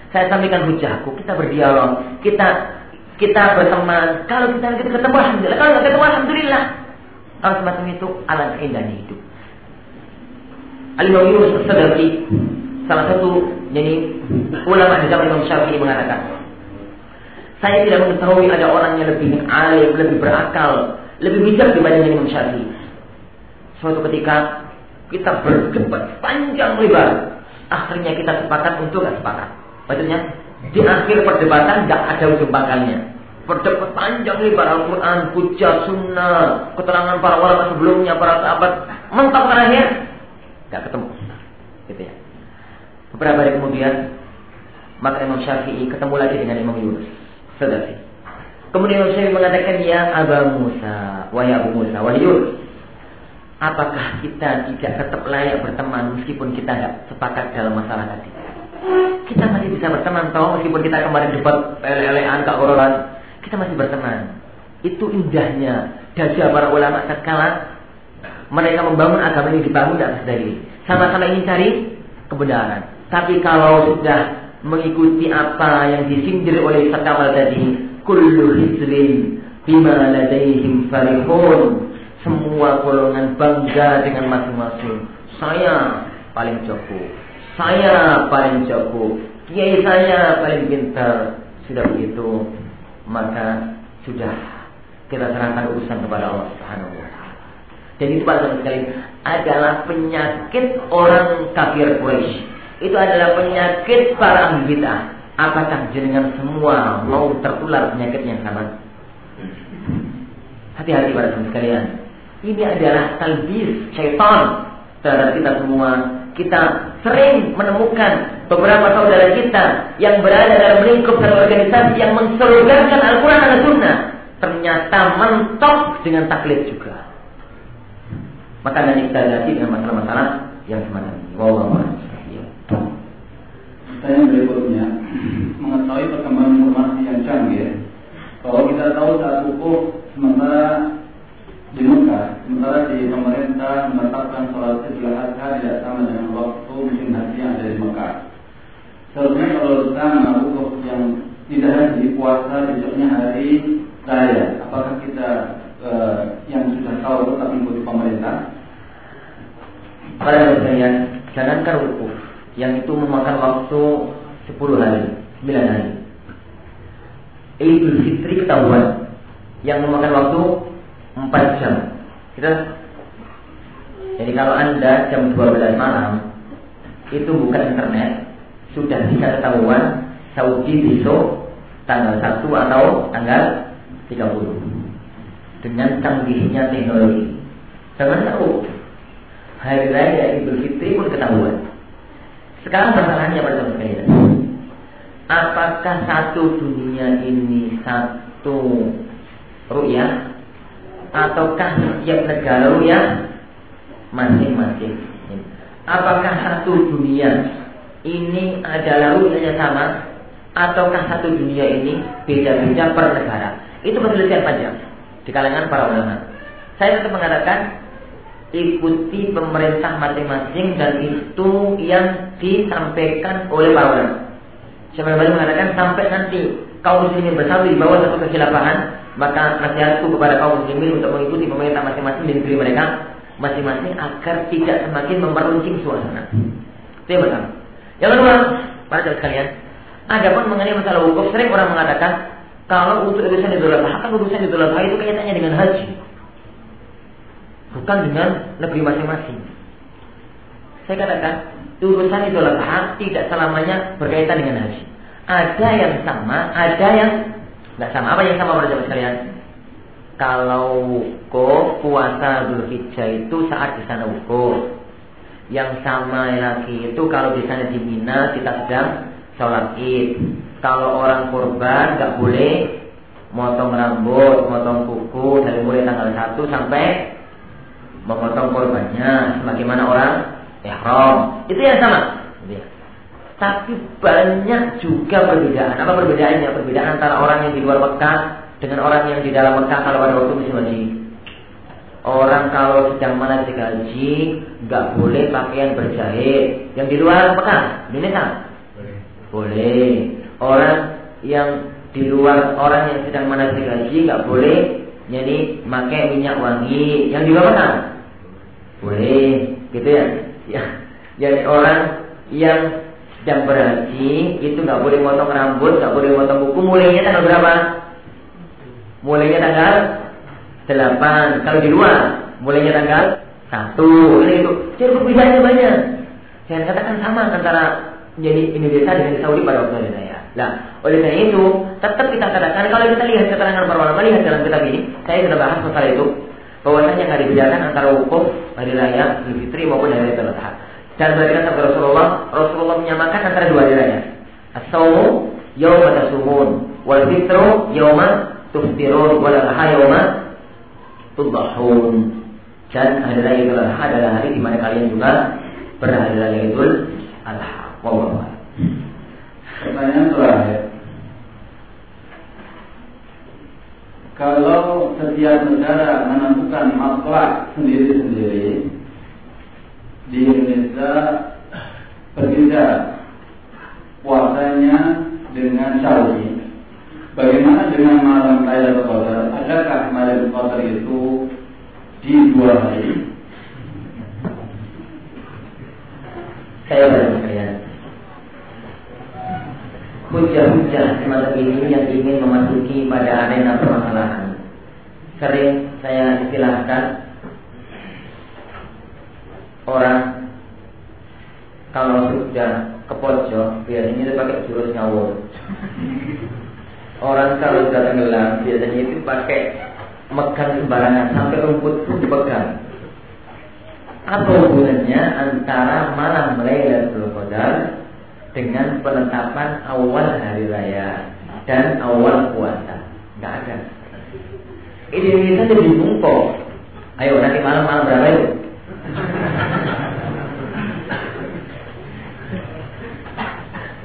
Saya sampaikan hujahku, kita berdialog, kita kita berteman. Kalau kita kita ketemu alhamdulillah, kalau nggak ketemu alhamdulillah. Kalau semacam itu alat indahnya hidup. Al-Imam Yunus salah satu jadi ulama di zaman Imam Syafi'i mengatakan, saya tidak mengetahui ada orang yang lebih alim, lebih berakal, lebih bijak dibanding Imam Syafi'i. Suatu ketika kita berdebat panjang lebar, akhirnya kita sepakat untuk nggak sepakat. Maksudnya di akhir perdebatan tidak ada ujung pangkalnya. Berdebat panjang lebar Al-Quran, hujah, sunnah, keterangan para ulama sebelumnya, para sahabat. Mentok terakhir, nggak ketemu. Gitu ya. Beberapa hari kemudian, maka Imam Syafi'i ketemu lagi dengan Imam Yunus. Saudara. Kemudian Imam Syafi'i mengatakan, Ya Aba Musa, wa ya Abu Musa, wa Yunus. Apakah kita tidak tetap layak berteman meskipun kita tidak sepakat dalam masalah tadi? Kita masih bisa berteman toh meskipun kita kemarin debat lele-lelean ke orang kita masih berteman. Itu indahnya dajjal para ulama tatkala mereka membangun agama ini dibangun atas dari sama-sama ingin cari kebenaran. Tapi kalau sudah mengikuti apa yang disindir oleh Sakamal tadi, kullu hizrin bima ladaihim farihun. Semua golongan bangga dengan masing-masing. Saya paling jago. Saya paling jago. Kiai saya paling pintar. Sudah begitu, maka sudah kita serahkan urusan kepada Allah Subhanahu. Dan itu pada sekali adalah penyakit orang kafir Quraisy. Itu adalah penyakit para bid'ah. Apakah jenengan semua mau tertular penyakit yang sama? Hati-hati pada teman sekalian. Ini adalah talbis syaitan terhadap kita semua. Kita sering menemukan beberapa saudara kita yang berada dalam lingkup dan organisasi yang menseluruhkan Al-Quran dan Sunnah. Ternyata mentok dengan taklid juga. Maka nanti kita hadapi dengan masalah-masalah yang semacam ini. Wallahu Saya berikutnya mengetahui perkembangan informasi yang canggih. Kalau kita tahu saat hukum sementara di Mekah, sementara di pemerintah menetapkan sholat Idul Adha tidak sama dengan waktu musim haji yang ada di Mekah. Seharusnya kalau sama wukuf yang tidak haji puasa besoknya hari raya, apakah kita eh, yang sudah tahu tetap mengikuti pemerintah? Pada sekalian, jangankan wukuf yang itu memakan waktu 10 hari, 9 hari. Idul Fitri ketahuan yang memakan waktu 4 jam. Kita jadi kalau Anda jam 12 malam itu buka internet sudah bisa ketahuan Saudi besok tanggal 1 atau tanggal 30 dengan canggihnya teknologi. Jangan tahu hari raya Idul Fitri pun ketahuan. Sekarang masalahnya pada teman sekalian. Apakah satu dunia ini satu ru'yah ataukah setiap negara ya masing-masing. Apakah satu dunia ini adalah rupiahnya sama ataukah satu dunia ini beda-beda per negara? Itu penelitian panjang di kalangan para ulama. Saya tetap mengatakan ikuti pemerintah masing-masing dan itu yang disampaikan oleh para ulama. Saya mengatakan sampai nanti kaum muslimin bersatu di bawah satu kekhilafahan maka nasihatku kepada kaum muslimin untuk mengikuti pemerintah masing-masing di negeri mereka masing-masing agar tidak semakin memperuncing suasana. Itu yang pertama. Yang kedua, para jemaah sekalian, ada pun mengenai masalah wukuf sering orang mengatakan kalau untuk urusan Idul Adha, kan urusan Idul Adha itu kaitannya dengan haji. Bukan dengan negeri masing-masing. Saya katakan, urusan Idul Adha tidak selamanya berkaitan dengan haji. Ada yang sama, ada yang Nggak sama apa yang sama pada zaman sekalian? Kalau wukuf puasa Dzulhijjah itu saat di sana wukuf. Yang sama lagi itu kalau di sana di Mina kita sedang sholat id. Kalau orang kurban nggak boleh motong rambut, motong kuku dari mulai tanggal 1 sampai memotong korbannya sebagaimana orang ihram. Itu yang sama. Tapi banyak juga perbedaan. Apa perbedaannya? Perbedaan antara orang yang di luar Mekah dengan orang yang di dalam Mekah kalau pada waktu musim haji. Orang kalau sedang manasik haji nggak boleh pakaian berjahit. Yang di luar Mekah, ini kan? Boleh. Orang yang di luar orang yang sedang manasik haji nggak boleh jadi pakai minyak wangi. Yang di luar Mekah boleh, gitu ya. Ya, jadi orang yang sedang berhaji itu nggak boleh motong rambut, nggak boleh motong kuku. Mulainya tanggal berapa? Mulainya tanggal 8 kalau di luar mulainya tanggal satu ini itu jadi perbedaannya banyak saya katakan sama antara jadi Indonesia dengan Saudi pada waktu itu ya nah oleh karena itu tetap kita katakan kalau kita lihat keterangan para ulama lihat dalam kitab ini saya sudah bahas masalah itu bahwasanya nggak dibedakan antara hukum hari raya Idul Fitri maupun hari Idul Adha dan berdasarkan sabda Rasulullah Rasulullah menyamakan antara dua hari raya as-saumu yauma tasumun wal fitru yauma tuftirun wal adha yauma tudahun dan hari raya Idul Adha adalah hari di mana kalian juga berhari raya Idul Adha. Wallahu Pertanyaan terakhir. Kalau setiap negara menentukan masalah sendiri-sendiri, di Indonesia berbeda puasanya dengan Saudi. Bagaimana dengan malam Lailatul Qadar? Adakah malam Qadar itu di dua hari? Saya baru. Hujah-hujah semacam ini yang ingin memasuki pada arena permasalahan. Sering saya istilahkan orang kalau sudah ke pojok biasanya dia pakai jurus ngawur Orang kalau sudah tenggelam biasanya itu pakai megang sembarangan sampai rumput pun dipegang. Apa hubungannya antara malam Lailatul Qadar dengan penetapan awal hari raya dan awal puasa? Enggak ada. Ini Indonesia jadi kok. Ayo nanti malam malam berapa itu?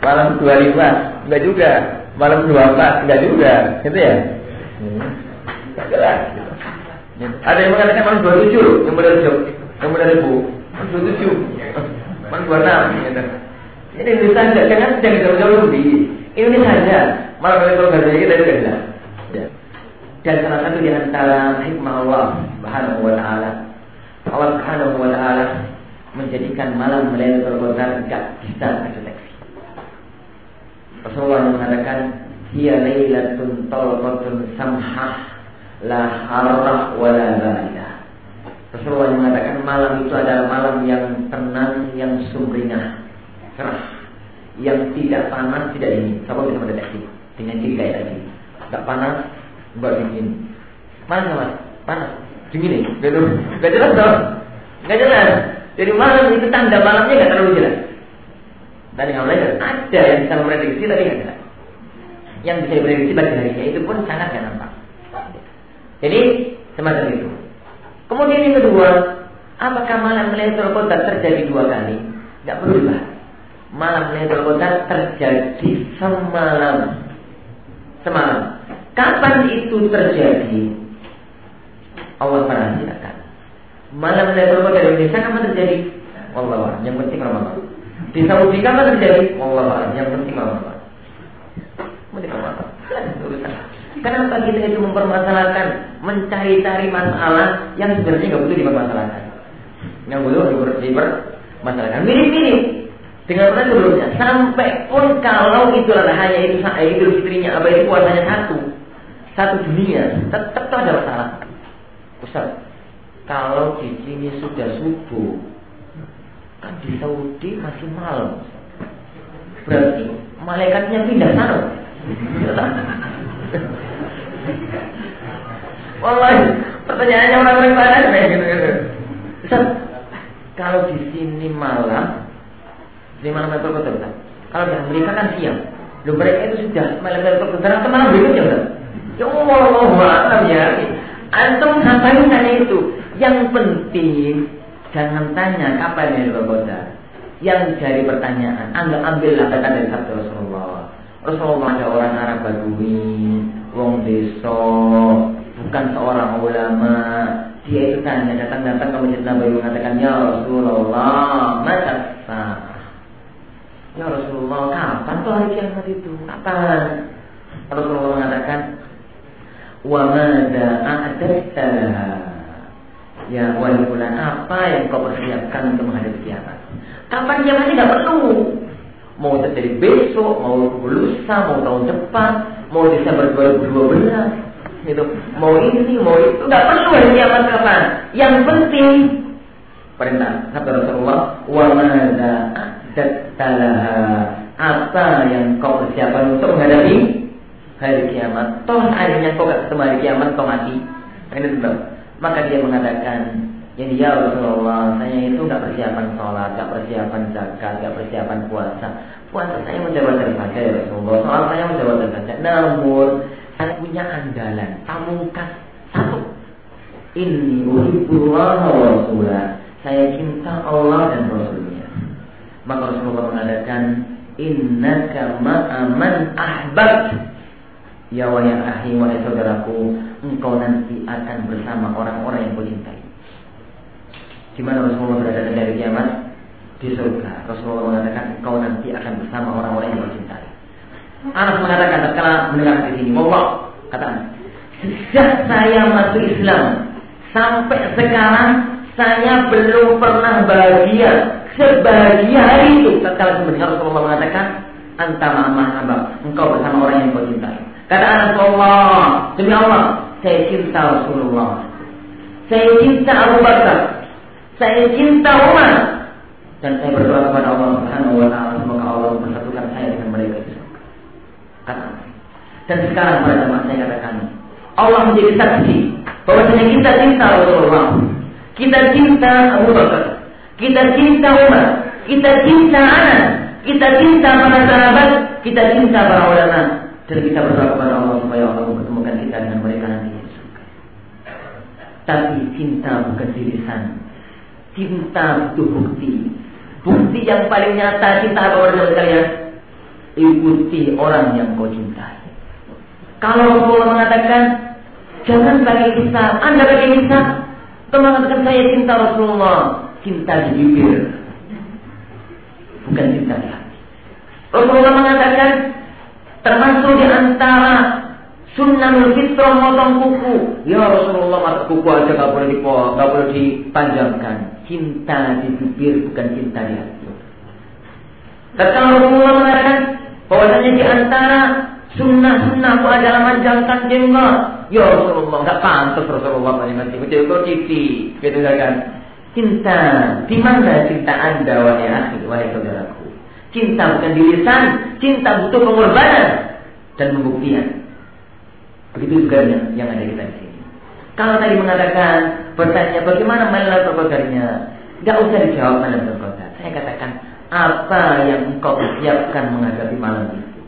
malam dua lima, enggak juga malam 24 enggak juga gitu ya hmm. ada yang mengatakan malam 27 yang benar yang benar ribu malam 27 malam 26 gitu. Ini bisa enggak jangan jangan jauh-jauh lebih. Ini saja malam itu kalau kita jelas ya. dan salah satu di antara hikmah Allah Subhanahu wa taala Allah Subhanahu wa taala menjadikan malam Lailatul Qadar enggak bisa terdeteksi. Rasulullah mengatakan Hiya laylatun talqatun samhah La harrah wa la baridah Rasulullah mengatakan malam itu adalah malam yang tenang, yang sumringah, cerah, yang tidak panas, tidak dingin. Siapa bisa mendeteksi dengan ciri kayak tadi? Tidak panas, enggak dingin. Nggak mas? Panas, dingin nih, Gak jelas dong, gak jelas. Jadi malam itu tanda malamnya gak terlalu jelas. Tadi nggak belajar. Ada yang bisa memprediksi tapi nggak jelas. Yang bisa diprediksi bagi harinya itu pun sangat nggak nampak. Jadi semacam itu. Kemudian yang kedua, apakah malam Lailatul Qadar terjadi dua kali? Nggak perlu dibahas. Malam Lailatul Qadar terjadi semalam. Semalam. Kapan itu terjadi? Allah merahasiakan. Malam Lailatul Qadar Indonesia kapan terjadi? Allah yang penting Ramadan. Di Saudi kapan terjadi? Allah yang penting Ramadan. Penting Ramadan. Kenapa kita itu mempermasalahkan mencari-cari masalah yang sebenarnya nggak butuh dipermasalahkan? Yang butuh dipermasalahkan. Mirip-mirip dengan pernah sebelumnya. Sampai pun kalau itu hanya itu itu fitrinya, apa itu puasanya satu, satu dunia, tetap ada masalah. Ustaz, kalau di sini sudah subuh, Kan di Saudi masih malam. Berarti malaikatnya pindah sana. Wallahi, pertanyaannya orang-orang gitu, gitu. Kalau di sini malam, malam itu Qadar, Kalau di Amerika kan siang. Loh mereka itu sudah malam Qadar atau malam berikutnya Ustaz? Ya Allah, malam ya. Antum ngapain tanya itu? Yang penting jangan tanya kapan Lailatul Qadar. Yang jadi pertanyaan, anda ambillah kata dari sabda Rasulullah. Rasulullah ada orang Arab Badui, wong desa, bukan seorang ulama, dia itu tanya datang-datang ke masjid Nabawi mengatakan ya Rasulullah masa Ya Rasulullah kapan tuh hari kiamat itu? Kapan? Rasulullah mengatakan wa mada a'dadta Ya wahai bulan apa yang kau persiapkan untuk menghadapi kiamat? Kapan kiamat tidak perlu. Mau terjadi besok, mau lusa, mau tahun depan, mau Desember 2012, itu mau ini mau itu nggak perlu hari kiamat kapan yang penting perintah kata Rasulullah wa madza apa yang kau persiapkan untuk menghadapi hari kiamat? Toh akhirnya kau gak ketemu hari kiamat kau mati. Ini maka dia mengatakan jadi ya Rasulullah saya itu nggak persiapan sholat nggak persiapan zakat nggak persiapan puasa. Puasa saya menjawab terbaca ya Rasulullah. Sholat saya menjawab terbaca namun saya punya andalan pamungkas satu. Ini uhibbullah wa rasulah. Saya cinta Allah dan Rasulnya. Maka Rasulullah mengatakan Innaka ma'aman ahbab Ya wa ya ahi wa saudaraku Engkau nanti akan bersama orang-orang yang kau cintai Di mana Rasulullah berada dari kiamat? Di surga Rasulullah mengatakan engkau nanti akan bersama orang-orang yang kau cintai Anas mengatakan tatkala mendengar di sini, "Wallah," kata Anas. Sejak saya masuk Islam sampai sekarang saya belum pernah bahagia sebahagia hari itu tatkala mendengar Rasulullah mengatakan antara mahabab engkau bersama orang yang kau cintai. Kata Anas Allah, demi Allah, saya cinta Rasulullah. Saya cinta Abu Bakar. Saya cinta Umar. Dan saya berdoa kepada Allah Subhanahu wa taala semoga Allah mempersatukan saya dengan mereka itu. Dan sekarang pada zaman saya katakan, Allah menjadi saksi bahwa kita cinta Rasulullah, kita cinta Abu Bakar, kita cinta Umar, kita cinta Anas, kita cinta para sahabat, kita cinta para ulama, dan kita berdoa kepada Allah supaya Allah mempertemukan kita dengan mereka nanti Tapi cinta bukan dirisan, cinta butuh bukti. Bukti yang paling nyata cinta apa kalian? ikuti orang yang kau cintai. Kalau Rasulullah mengatakan jangan bagi kita, anda bagi kita, Kau mengatakan saya cinta Rasulullah, cinta di bibir, bukan cinta di hati. Rasulullah mengatakan termasuk di antara sunnah fitrah motong kuku. Ya Rasulullah mata kuku aja gak boleh dipotong, gak boleh dipanjangkan. Cinta di bibir bukan cinta di hati. Ketika Rasulullah mengatakan bahwasanya di antara sunnah-sunnahku adalah manjangkan jenggot. Ya Rasulullah, nggak pantas Rasulullah paling nanti jenggot titi, gitu kan? Cinta, di mana cinta anda wahai akhi, wahai saudaraku? Cinta bukan di lisan, cinta butuh pengorbanan dan pembuktian. Begitu juga yang ada kita di sini. Kalau tadi mengatakan bertanya bagaimana malam terkodarnya, nggak usah dijawab malam terkodar. Saya katakan apa yang engkau persiapkan menghadapi malam itu.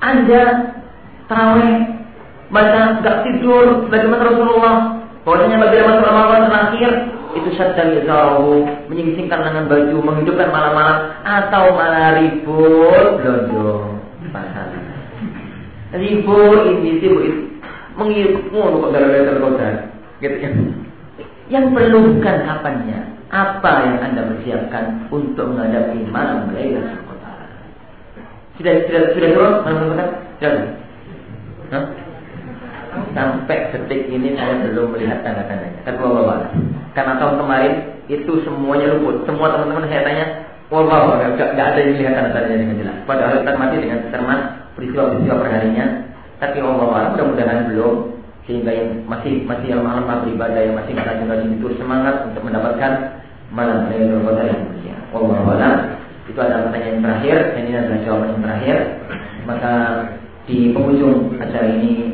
Anda tarawih, masa nggak tidur, bagaimana Rasulullah? Pokoknya bagaimana masuk Ramadan terakhir itu sadar yasarahu menyingsingkan lengan baju, menghidupkan malam-malam atau malah ribut blondo pasal. Ribut ini ribut itu mengikut kok gara-gara terkodar gitu kan. Yang perlu bukan kapannya, apa yang Anda persiapkan untuk menghadapi malam Lailatul Qadar? Sudah sudah sudah turun malam Qadar? Hah? Sampai detik ini saya belum melihat tanda-tandanya. Kata Allah Karena tahun kemarin itu semuanya luput. Semua teman-teman saya tanya, Wallah, enggak, enggak ada yang lihat tanda-tandanya dengan jelas. Padahal kita mati dengan cermat peristiwa-peristiwa perharinya. Tapi Allah mudah-mudahan belum sehingga yang masih masih yang malam beribadah yang masih rajin rajin itu semangat untuk mendapatkan malam Lailatul Qadar yang mulia. Wallahu a'lam. Itu adalah pertanyaan terakhir, dan ini adalah jawaban terakhir. Maka di penghujung acara ini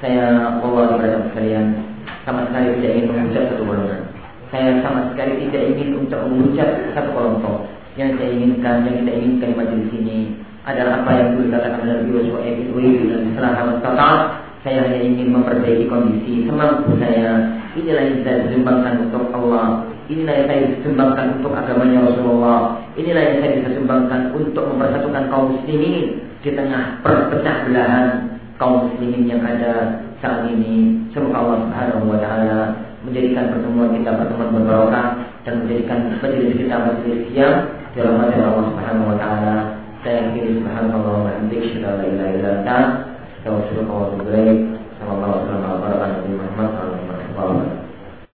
saya Allah kepada sekalian sama sekali tidak ingin mengucap satu golongan. Saya sama sekali tidak ingin untuk mengucap satu kelompok. Yang saya inginkan, yang kita inginkan di majelis ini adalah apa yang dulu dikatakan oleh Nabi Yusuf Ibn dan Islam Saya hanya ingin memperbaiki kondisi semampu saya. Inilah yang saya sumbangkan untuk Allah. Inilah yang saya sumbangkan untuk agamanya Rasulullah. Inilah yang saya bisa sumbangkan untuk mempersatukan kaum muslimin di tengah perpecah belahan kaum muslimin yang ada saat ini. Semoga Allah Subhanahu wa taala menjadikan pertemuan kita pertemuan berbarokah dan menjadikan majelis kita majelis yang dirahmati Allah Subhanahu wa taala. Saya akhiri subhanallah wa bihamdihi la ilaha illa anta astaghfiruka wa atubu ilaik. Sallallahu alaihi wasallam